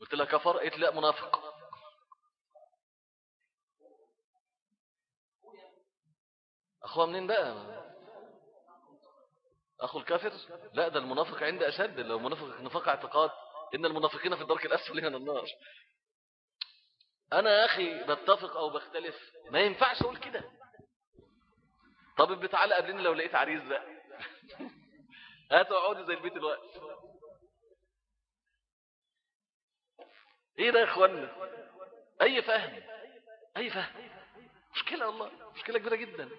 قلت لها كفر قلت لا منافق. أخوة منين بقى؟ أخو الكافر؟ لا ده المنافق عندي أشد. لو منافق نفاق اعتقاد. إن المنافقين في الدرك الأسفل من النار. أنا يا أخي بتفق أو بختلف. ما ينفعش أقول كده. طب بتعالى قبلني لو لقيت عريس بقى. هاتوا اقعدي زي البيت الوقت إيه ده يا اخوانا أي فهم؟ أي فهم؟ مشكلة والله. مشكلة كبيرة جدا.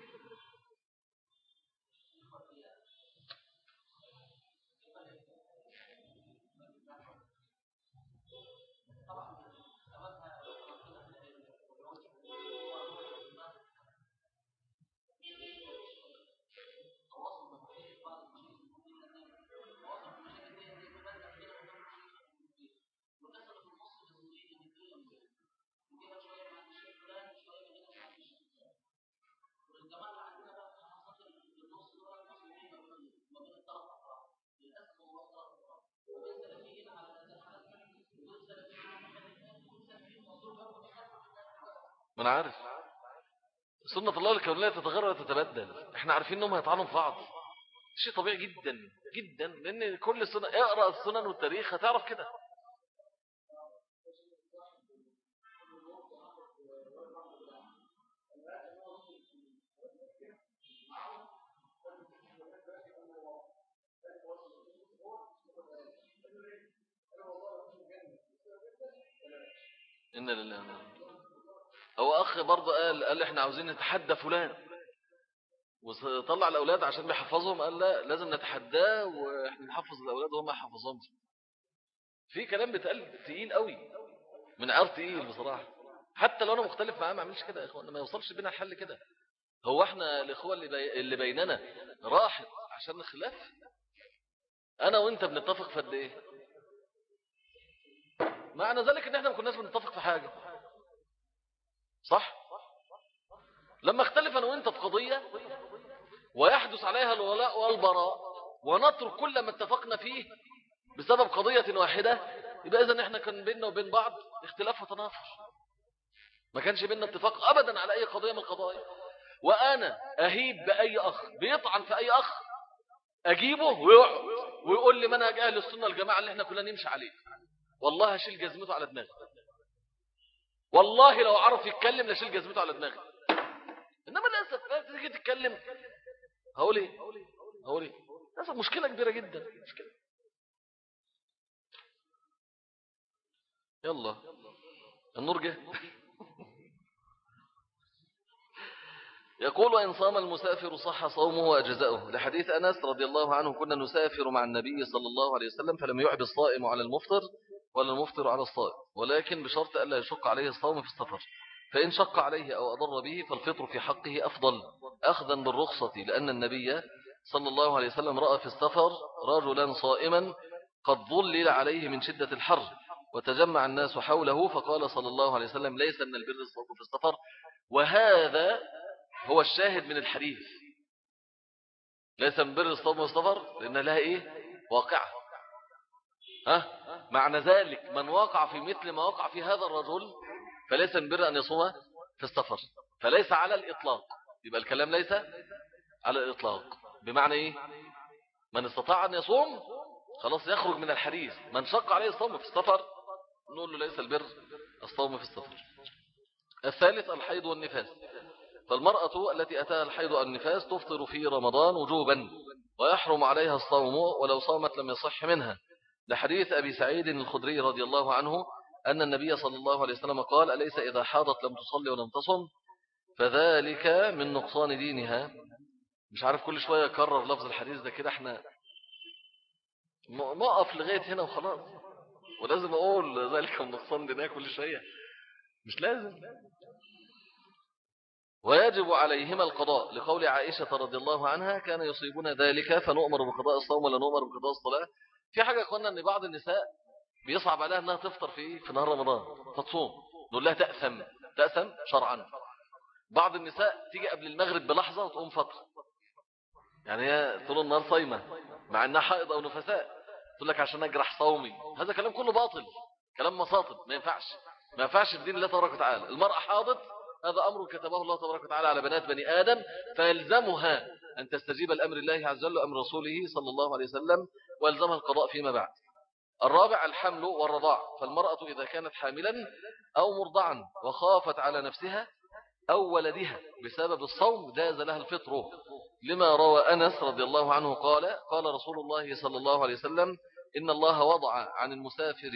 ما أنا عارف. سنة الله الكونية تتغير وتتبدل إحنا عارفين إنهم هيطعنوا في بعض. شيء طبيعي جدا جدا. لأن كل سنة اقرأ السنن والتاريخ هتعرف كده. إن لله هو أخ برضه قال قال إحنا عاوزين نتحدى فلان. وطلع الأولاد عشان بيحفظهم قال لا لازم نتحداه وإحنا نحفظ الأولاد وهم يحفظهم. في كلام بيتقال تقيل قوي من عار تقيل بصراحة. حتى لو أنا مختلف معاه ما أعملش كده يا إخوان ما يوصلش بينا الحل كده. هو إحنا الإخوة اللي, بي... اللي بيننا راحت عشان الخلاف أنا وإنت بنتفق في قد إيه؟ معنى ذلك إن إحنا ما كناش بنتفق في حاجة. صح؟ لما اختلف أنا وإنت في قضية ويحدث عليها الولاء والبراء ونترك كل ما اتفقنا فيه بسبب قضية واحدة يبقى إذن إحنا كان بيننا وبين بعض اختلاف وتنافر ما كانش بيننا اتفاق أبدا على أي قضية من القضايا. وأنا أهيب بأي أخ بيطعن في أي أخ أجيبه ويقعد ويقول لي منهج أهل السنة الجماعة اللي إحنا كلنا نمشي عليه. والله هشيل جزمته على دماغي. والله لو عرف يتكلم لشيل جزمته على دماغي إنما للأسف تيجي تتكلم. هقول إيه؟ هقول إيه؟ للأسف مشكلة كبيرة جدا مشكلة. يلا. النور جه. يقول وإن صام المسافر صح صومه وأجزاؤه لحديث أنس رضي الله عنه كنا نسافر مع النبي صلى الله عليه وسلم فلم يعب الصائم على المفطر ولا المفطر على الصائم ولكن بشرط ألا يشق عليه الصوم في السفر. فإن شق عليه أو أضر به فالفطر في حقه أفضل أخذا بالرخصة لأن النبي صلى الله عليه وسلم رأى في السفر رجلا صائما قد ظلل عليه من شدة الحر وتجمع الناس حوله فقال صلى الله عليه وسلم ليس من البر الصوت في السفر. وهذا هو الشاهد من الحديث. ليس من بر الصوم والسفر لأن لها إيه؟ واقعة. ها؟ معنى ذلك من وقع في مثل ما وقع في هذا الرجل فليس من بر أن يصوم في السفر فليس على الإطلاق. يبقى الكلام ليس على الإطلاق. بمعنى إيه؟ من استطاع أن يصوم خلاص يخرج من الحديث من شق عليه الصوم في السفر نقول له ليس البر الصوم في السفر. الثالث الحيض والنفاس. فالمرأة التي أتاها الحيض والنفاس تفطر في رمضان وجوبا ويحرم عليها الصوم ولو صامت لم يصح منها. لحديث أبي سعيد الخدري رضي الله عنه أن النبي صلى الله عليه وسلم قال أليس إذا حاضت لم تصلي ولم تصم؟ فذلك من نقصان دينها. مش عارف كل شوية يكرر لفظ الحديث ده كده. إحنا نقف لغاية هنا وخلاص. ولازم أقول ذلك من نقصان دينها كل شوية. مش لازم. ويجب عليهما القضاء. لقول عائشة رضي الله عنها كان يصيبون ذلك فنؤمر بقضاء الصوم ولا نؤمر بقضاء الصلاة؟ في حاجة قلنا أن بعض النساء بيصعب عليها أنها تفطر في في نهار رمضان فتصوم نقول لها تأثم تأثم شرعا. بعض النساء تيجي قبل المغرب بلحظة وتقوم فطر يعني هي طول النهار صايمة مع أنها حائض أو نفساء تقول لك عشان أجرح صومي. هذا كلام كله باطل كلام مساطب ما ينفعش. ما ينفعش الدين الله تبارك وتعالى. المرأة حاضت هذا أمر كتبه الله تبارك وتعالى على بنات بني آدم فيلزمها أن تستجيب الأمر الله عز وجل وأمر رسوله صلى الله عليه وسلم ويلزمها القضاء فيما بعد. الرابع الحمل والرضاع. فالمرأة إذا كانت حاملا أو مرضعا وخافت على نفسها أو ولدها بسبب الصوم جاز لها الفطر. لما روى أنس رضي الله عنه قال قال رسول الله صلى الله عليه وسلم إن الله وضع عن المسافر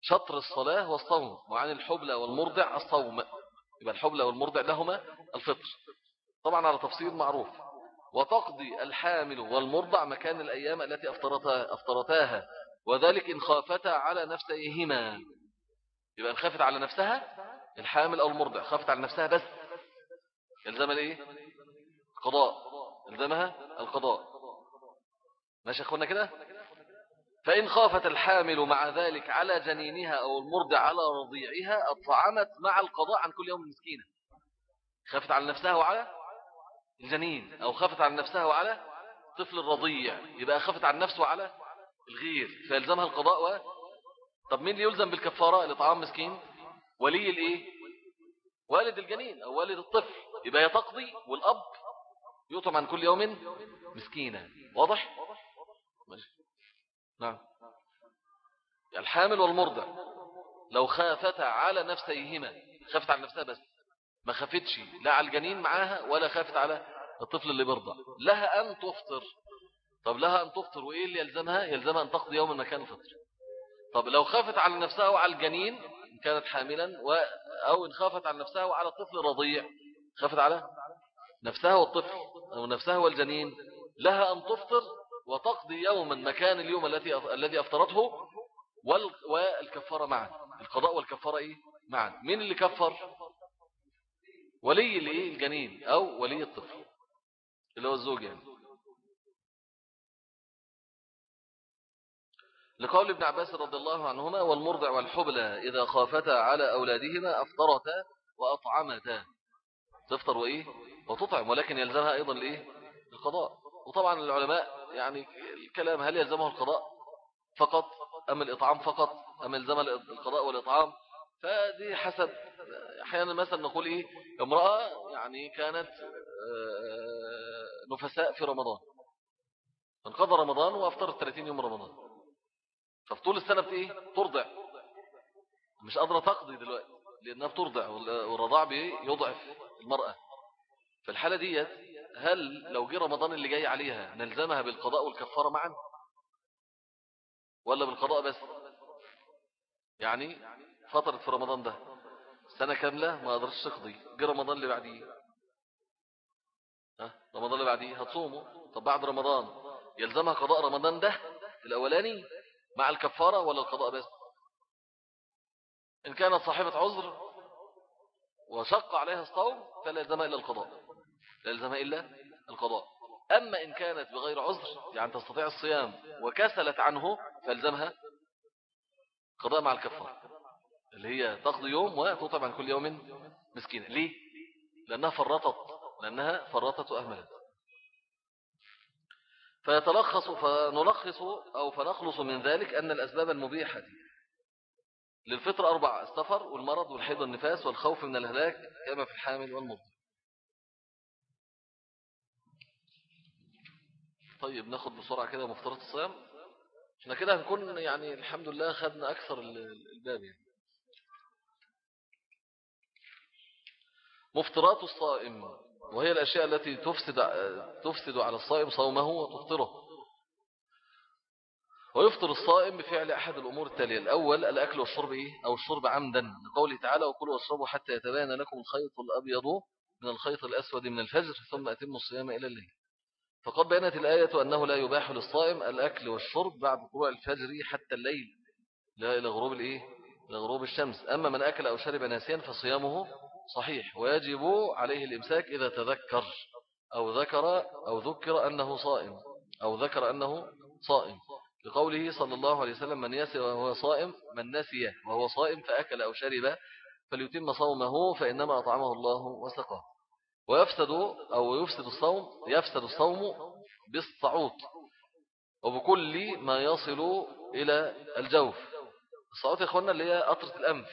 شطر الصلاة والصوم وعن الحبلى والمرضع الصوم. يبقى الحبلى والمرضع لهما الفطر. طبعا على تفصيل معروف. وتقضي الحامل والمرضع مكان الأيام التي أفطرتها أفطرتاها. وذلك إن خافتا على نفسيهما. يبقى إن خافت على نفسها الحامل أو المرضع. خافت على نفسها بس. يلزم الإيه؟ قضاء يلزمها القضاء. ماشي اخوانا كده؟ فإن خافت الحامل مع ذلك على جنينها أو المرضع على رضيعها أطعمت مع القضاء عن كل يوم مسكينة. خافت على نفسها وعلى الجنين أو خافت على نفسها وعلى طفل الرضيع يبقى خافت على نفسه وعلى الغير فيلزمها القضاء و... طب مين اللي يلزم بالكفارة؟ لطعام مسكين. ولي الإيه؟ والد الجنين أو والد الطفل يبقى يتقضي والأب يطعم عن كل يوم مسكينة. واضح؟ ماشي. نعم. الحامل والمرضع لو خافتا على نفسيهما خافت على نفسها بس. ما خافتش لا على الجنين معاها ولا خافت على الطفل اللي برضع. لها أن تفطر. طب لها أن تفطر وإيه اللي يلزمها؟ يلزمها أن تقضي يوم مكان الفطر. طب لو خافت على نفسها وعلى الجنين إن كانت حاملا و... أو إن خافت على نفسها وعلى الطفل رضيع. خافت على نفسها والطفل أو نفسها والجنين. لها أن تفطر وتقضي يوما مكان اليوم الذي الذي أفطرته والكفارة معا. القضاء والكفارة إيه؟ معا. مين اللي كفر؟ ولي الايه الجنين أو ولي الطفل اللي هو الزوج يعني. لقول ابن عباس رضي الله عنهما والمرضع والحبلى إذا خافتا على أولادهما أفطرتا وأطعمتا. تفطر وإيه؟ وتطعم ولكن يلزمها أيضا الإيه القضاء. وطبعا العلماء يعني الكلام هل يلزمه القضاء فقط أم الإطعام فقط؟ أم يلزم القضاء والإطعام؟ فدي حسب أحيانا مثلا نقول إيه امرأة يعني كانت آه، نفساء في رمضان. انقضى رمضان وأفطرت 30 يوم رمضان. ففي طول السنة بتإيه ترضع. مش قادرة تقضي دلوقتي لأنها بترضع والرضاع بيضعف المرأة. في الحالة ديت هل لو جه رمضان اللي جاي عليها نلزمها بالقضاء والكفارة معا؟ ولا بالقضاء بس؟ يعني فترة في رمضان ده. سنة كاملة ما قدرتش تقضي. جه رمضان اللي بعديه. ها؟ رمضان اللي بعديه. هتصومه طب بعد رمضان يلزمها قضاء رمضان ده الأولاني مع الكفارة ولا القضاء بس؟ إن كانت صاحبة عذر وشق عليها الصوم فلا يلزمها إلا القضاء. لا يلزمها إلا القضاء. أما إن كانت بغير عذر يعني تستطيع الصيام وكسلت عنه فالزمها قضاء مع الكفارة. اللي هي تقضي يوم وتطعم عن كل يوم مسكين ليه؟ لأنها فرطت لأنها فرطت وأهملت فيتلخص فنلخص أو فنخلص من ذلك أن الأسباب المبيحة للفطر أربعة السفر والمرض والحيض والنفاس والخوف من الهلاك كما في الحامل والمضر طيب ناخد بسرعة كده مفترض الصيام. إحنا كده هنكون يعني الحمد لله خدنا أكثر الباب يعني. مفترات الصائم وهي الأشياء التي تفسد, تفسد على الصائم صومه وتفطره. ويفطر الصائم بفعل أحد الأمور التالية. الأول الأكل والشرب إيه؟ أو الشرب عمدا. لقوله تعالى وكلوا واشربوا حتى يتبين لكم الخيط الأبيض من الخيط الأسود من الفجر ثم أتموا الصيام إلى الليل. فقد بينت الآية أنه لا يباح للصائم الأكل والشرب بعد طلوع الفجر حتى الليل. لا إلى غروب الإيه؟ إلى غروب الشمس. أما من أكل أو شرب ناسيا فصيامه صحيح. ويجب عليه الإمساك إذا تذكر أو ذكر أو ذكر أنه صائم أو ذكر أنه صائم. لقوله صلى الله عليه وسلم من يسي وهو صائم من نسي وهو صائم فأكل أو شرب فليتم صومه فإنما أطعمه الله وسقاه. ويفسد أو يفسد الصوم يفسد الصوم بالصعود وبكل ما يصل إلى الجوف. الصعود يا إخوانا اللي هي قطرة الأنف.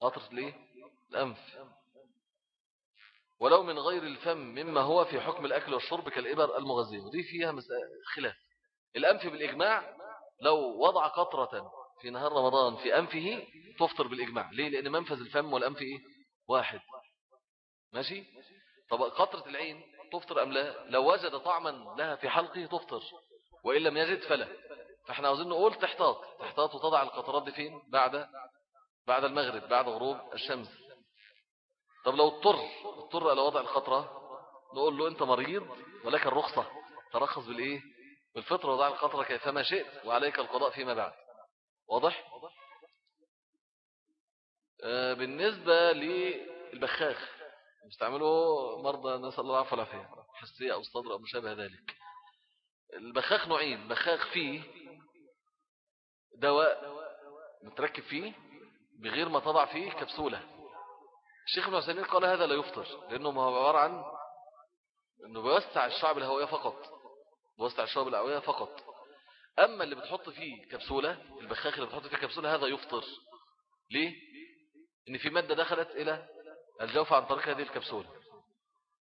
قطرة ليه؟ الأنف ولو من غير الفم مما هو في حكم الأكل والشرب كالإبر المغذية ودي فيها خلاف الأنف بالإجماع لو وضع قطرة في نهار رمضان في أنفه تفطر بالإجماع ليه؟ لأن منفذ الفم والأنف إيه؟ واحد ماشي؟ طب قطرة العين تفطر أم لا؟ لو وجد طعما لها في حلقه تفطر وإن لم يجد فلا فإحنا عاوزين نقول تحتاط تحتاط وتضع القطرات دي فين؟ بعد بعد المغرب بعد غروب الشمس طب لو اضطر اضطر على وضع القطرة نقول له أنت مريض ولك الرخصة ترخص بالإيه؟ بالفطر وضع القطرة كيفما شئت وعليك القضاء فيما بعد. واضح؟ آه بالنسبة للبخاخ يستعملوا مرضى نسأل الله العفو والعافية حساسية أو صدر أو مشابه ذلك. البخاخ نوعين بخاخ فيه دواء متركب فيه بغير ما تضع فيه كبسولة. الشيخ ابن عثيمين قال هذا لا يفطر لأنه ما هو عبارة عن أنه بيوسع الشعب الهوية فقط بيوسع الشعب الهوية فقط. أما اللي بتحط فيه كبسولة البخاخ اللي بتحط فيه كبسولة هذا يفطر. ليه؟ إن في مادة دخلت إلى الجوف عن طريق هذه الكبسولة.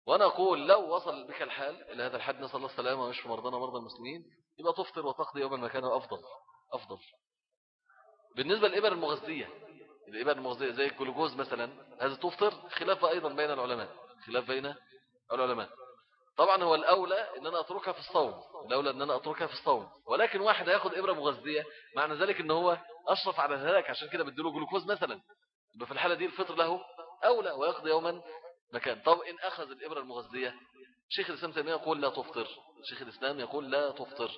وأنا أقول لو وصل بك الحال إلى هذا الحد نسأل الله السلامة ويشفي مرضانا مرضى المسلمين يبقى تفطر وتقضي يوم المكان أفضل أفضل. بالنسبة للإبر المغذية الإبر المغذية زي الجلوكوز مثلا هذا تفطر خلاف أيضا بين العلماء. خلاف بين العلماء. طبعا هو الأولى أن أنا أتركها في الصوم. الأولى أن أنا أتركها في الصوم. ولكن واحد هياخد إبرة مغذية معنى ذلك أن هو أشرف على الهلاك عشان كده بديله جلوكوز مثلا. يبقى في الحالة دي الفطر له أولى ويقضي يوما مكان. طب إن أخذ الإبرة المغذية شيخ الإسلام تيمية يقول لا تفطر. شيخ الإسلام يقول لا تفطر.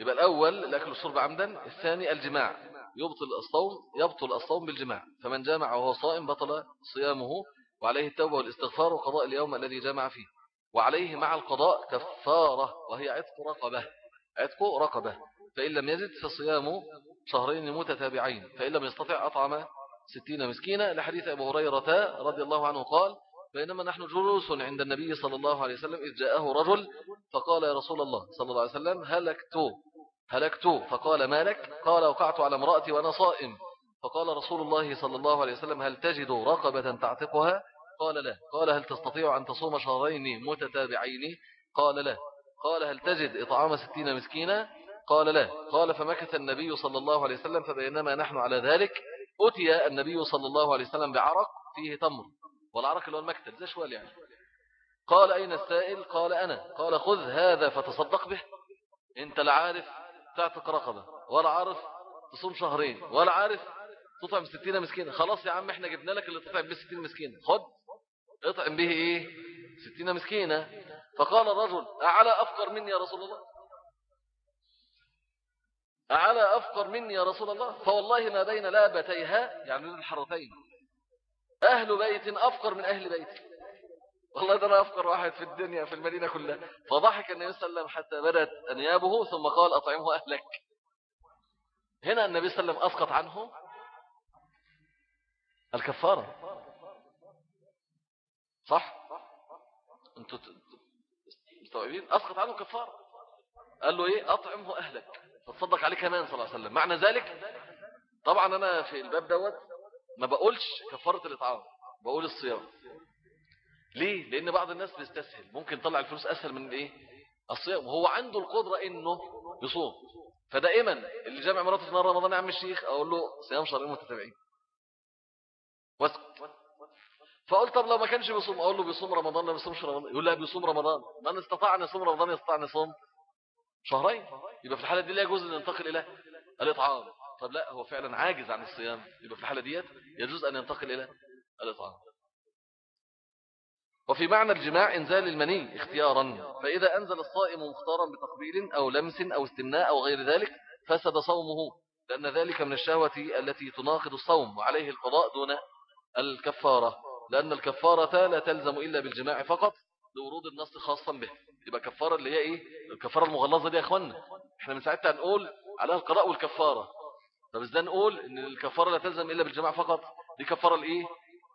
يبقى الأول الأكل والشرب عمدا الثاني الجماع. يبطل الصوم يبطل الصوم بالجماع. فمن جامع وهو صائم بطل صيامه وعليه التوبة والاستغفار وقضاء اليوم الذي جامع فيه. وعليه مع القضاء كفارة وهي عتق رقبة. عتق رقبة. فإن لم يزد فصيام شهرين متتابعين. فإن لم يستطع أطعم ستين مسكينة لحديث أبو هريرة رضي الله عنه قال بينما نحن جلوس عند النبي صلى الله عليه وسلم إذ جاءه رجل فقال يا رسول الله صلى الله عليه وسلم هلكت. هلكت فقال ما لك؟ قال وقعت على امرأتي وأنا صائم. فقال رسول الله صلى الله عليه وسلم هل تجد رقبة تعتقها؟ قال لا. قال هل تستطيع أن تصوم شهرين متتابعين؟ قال لا. قال هل تجد إطعام ستين مسكينة قال لا. قال فمكث النبي صلى الله عليه وسلم فبينما نحن على ذلك أتي النبي صلى الله عليه وسلم بعرق فيه تمر. والعرق اللي هو المكتل زي شوال يعني. قال أين السائل؟ قال أنا. قال خذ هذا فتصدق به. أنت لا عارف تعتق رقبة. ولا عارف تصوم شهرين. ولا عارف تطعم ستين مسكينة. خلاص يا عم إحنا جبنا لك اللي تطعم به ستين مسكينة. خد. اطعم به إيه؟ ستين مسكينة. فقال الرجل أعلى أفقر مني يا رسول الله؟ على أفقر مني يا رسول الله؟ فوالله ما بين لابتيها يعني الحرتين أهل بيت أفقر من أهل بيتي. والله ده أنا أفقر واحد في الدنيا في المدينة كلها. فضحك النبي صلى الله عليه وسلم حتى بدت أنيابه ثم قال أطعمه أهلك. هنا النبي صلى الله عليه وسلم أسقط عنه الكفارة. صح؟ أنتوا مستوعبين؟ أسقط عنه الكفارة قال له إيه؟ أطعمه أهلك. فتصدق عليه كمان صلى الله عليه وسلم. معنى ذلك؟ طبعا أنا في الباب دوت ما بقولش كفارة الإطعام بقول الصيام. ليه؟ لأن بعض الناس بيستسهل. ممكن يطلع الفلوس أسهل من إيه؟ الصيام. وهو عنده القدرة إنه يصوم. فدائما اللي جامع مراته في نهار رمضان يا عم الشيخ أقول له صيام شهرين متتابعين. واسكت. فقلت طب لو ما كانش بيصوم أقول له بيصوم رمضان لا بيصومش رمضان. يقول لا بيصوم رمضان. من استطاع أن يصوم رمضان يستطيع أن يصوم شهرين. يبقى في الحالة دي لا يجوز أن ينتقل إلى الإطعام. طب لا هو فعلا عاجز عن الصيام. يبقى في الحالة ديت يجوز أن ينتقل إلى الإطعام. وفي معنى الجماع إنزال المني اختيارا. فإذا أنزل الصائم مختارا بتقبيل أو لمس أو استمناء أو غير ذلك فسد صومه لأن ذلك من الشهوة التي تناقض الصوم وعليه القضاء دون الكفارة. لأن الكفارة لا تلزم إلا بالجماع فقط لورود النص خاصا به. يبقى كفارة اللي هي إيه؟ الكفارة المغلظة دي يا أخوانا إحنا من ساعتها نقول عليها القضاء والكفارة. طب إزاي نقول إن الكفارة لا تلزم إلا بالجماع فقط؟ دي كفارة الإيه؟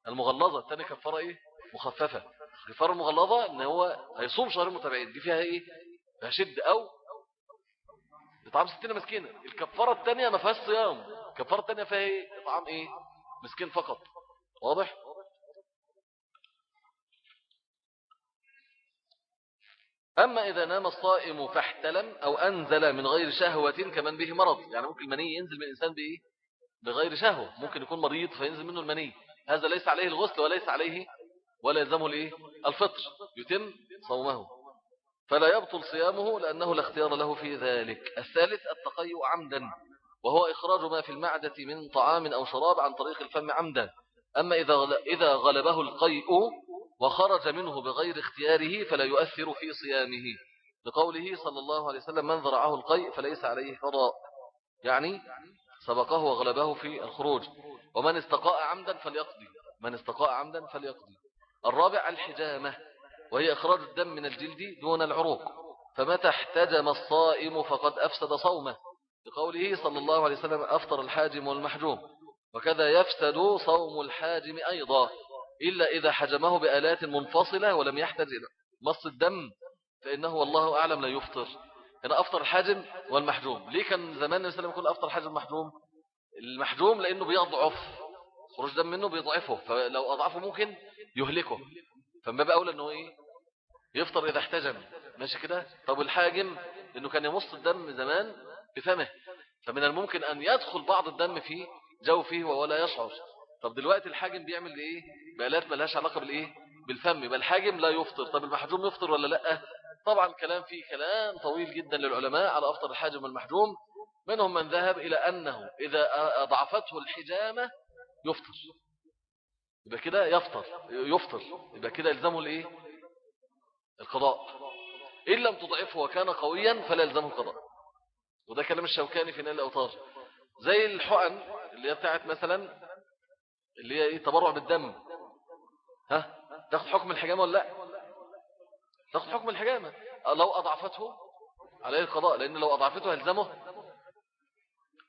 المغلظة. الثانية كفارة إيه؟ مخففة. الكفارة المغلظة إن هو هيصوم شهرين متابعين دي فيها إيه؟ فيها شد أو إطعام ستين مسكينة. الكفارة الثانية ما فيهاش صيام. الكفارة الثانية فيها إيه؟ إطعام إيه؟ مسكين فقط. واضح؟ أما إذا نام الصائم فاحتلم أو أنزل من غير شهوة كمن به مرض. يعني ممكن المني ينزل من الإنسان بإيه؟ بغير شهوة. ممكن يكون مريض فينزل منه المني. هذا ليس عليه الغسل وليس عليه ولا يلزمه الإيه؟ الفطر. يتم صومه. فلا يبطل صيامه لأنه لا اختيار له في ذلك. الثالث التقيؤ عمدا وهو إخراج ما في المعدة من طعام أو شراب عن طريق الفم عمدا. أما إذا غلبه القيء وخرج منه بغير اختياره فلا يؤثر في صيامه. لقوله صلى الله عليه وسلم من ذرعه القيء فليس عليه قضاء يعني سبقه وغلبه في الخروج. ومن استقاء عمدا فليقضي. من استقاء عمدا فليقضي. الرابع الحجامة وهي إخراج الدم من الجلد دون العروق. فمتى احتجم الصائم فقد أفسد صومه. لقوله صلى الله عليه وسلم أفطر الحاجم والمحجوم. وكذا يفسد صوم الحاجم أيضا إلا إذا حجمه بآلات منفصلة ولم يحتاج إلى مص الدم فإنه والله أعلم لا يفطر. هنا أفطر الحاجم والمحجوم. ليه كان زمان النبي صلى الله عليه وسلم يقول أفطر الحاجم المحجوم المحجوم لأنه بيضعف خروج دم منه بيضعفه. فلو أضعفه ممكن يهلكه. فما بقى أولى أنه إيه؟ يفطر إذا احتجم. ماشي كده؟ طب الحاجم لأنه كان يمص الدم زمان بفمه فمن الممكن أن يدخل بعض الدم في جوفه ولا يشعر. طب دلوقتي الحاجم بيعمل إيه بآلات ملهاش علاقة بالإيه؟ بالفم. يبقى الحاجم لا يفطر. طب المحجوم يفطر ولا لأ؟ طبعا كلام فيه كلام طويل جدا للعلماء على أفطر الحاجم والمحجوم. منهم من ذهب إلى أنه إذا أضعفته الحجامة يفطر. يبقى كده يفطر يفطر يبقى كده يلزمه الإيه؟ القضاء. إن لم تضعفه وكان قويا فلا يلزمه القضاء. وده كلام الشوكاني في نيل الأوطار زي الحقن اللي هي بتاعت مثلا اللي هي إيه؟ تبرع بالدم. ها؟ تاخد حكم الحجامة ولا لأ؟ تاخد حكم الحجامة. لو أضعفته عليه القضاء لأن لو أضعفته هلزمه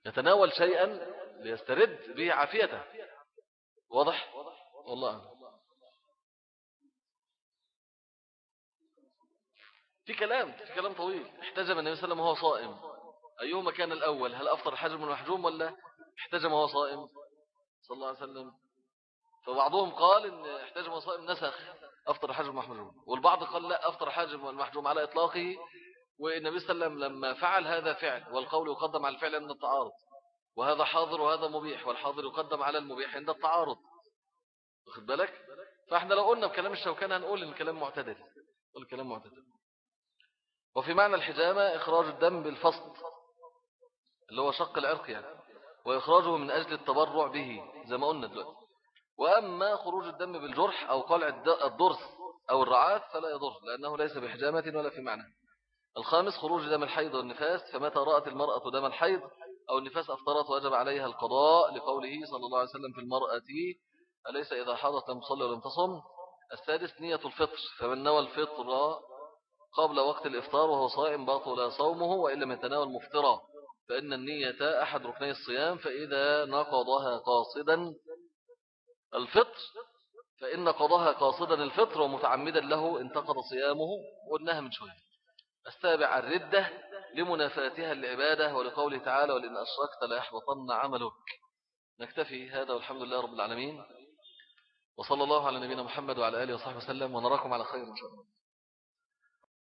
يتناول شيئا ليسترد به عافيته. واضح؟ والله. في كلام في كلام طويل. احتجم النبي صلى الله عليه وسلم وهو صائم. أيهما كان الأول؟ هل أفطر الحجم المحجوم ولا احتجم وهو صائم؟ صلى الله عليه وسلم. فبعضهم قال إن احتجم وصائم نسخ أفطر حجم المحجوم والبعض قال لا أفطر حجم المحجوم على إطلاقه. والنبي صلى الله عليه وسلم لما فعل هذا فعل والقول يقدم على الفعل عند التعارض. وهذا حاضر وهذا مبيح والحاضر يقدم على المبيح عند التعارض. واخد بالك؟ فاحنا لو قلنا بكلام الشوكان هنقول إن الكلام معتدل قول الكلام معتدل. وفي معنى الحجامة إخراج الدم بالفصل اللي هو شق العرق يعني وإخراجه من أجل التبرع به زي ما قلنا دلوقتي. وأما خروج الدم بالجرح أو قلع الضرس أو الرعاف فلا يضر لأنه ليس بحجامة ولا في معنى. الخامس خروج دم الحيض والنفاس فمتى رأت المرأة دم الحيض أو النفاس أفطرت وجب عليها القضاء لقوله صلى الله عليه وسلم في المرأة أليس إذا تصلي ولم تصم؟ السادس نية الفطر. فمن نوى الفطر قبل وقت الإفطار وهو صائم باطل صومه وإن لم يتناول مفطرا فإن النية أحد ركني الصيام فإذا نقضها قاصدا الفطر فإن قضاها قاصدا الفطر ومتعمدا له انتقض صيامه. قلناها من شوية. السابع الردة لمنافاتها العبادة ولقوله تعالى ولئن أشركت لا يحبطن عملك. نكتفي هذا والحمد لله رب العالمين. وصلى الله على نبينا محمد وعلى آله وصحبه وسلم ونراكم على خير إن شاء الله.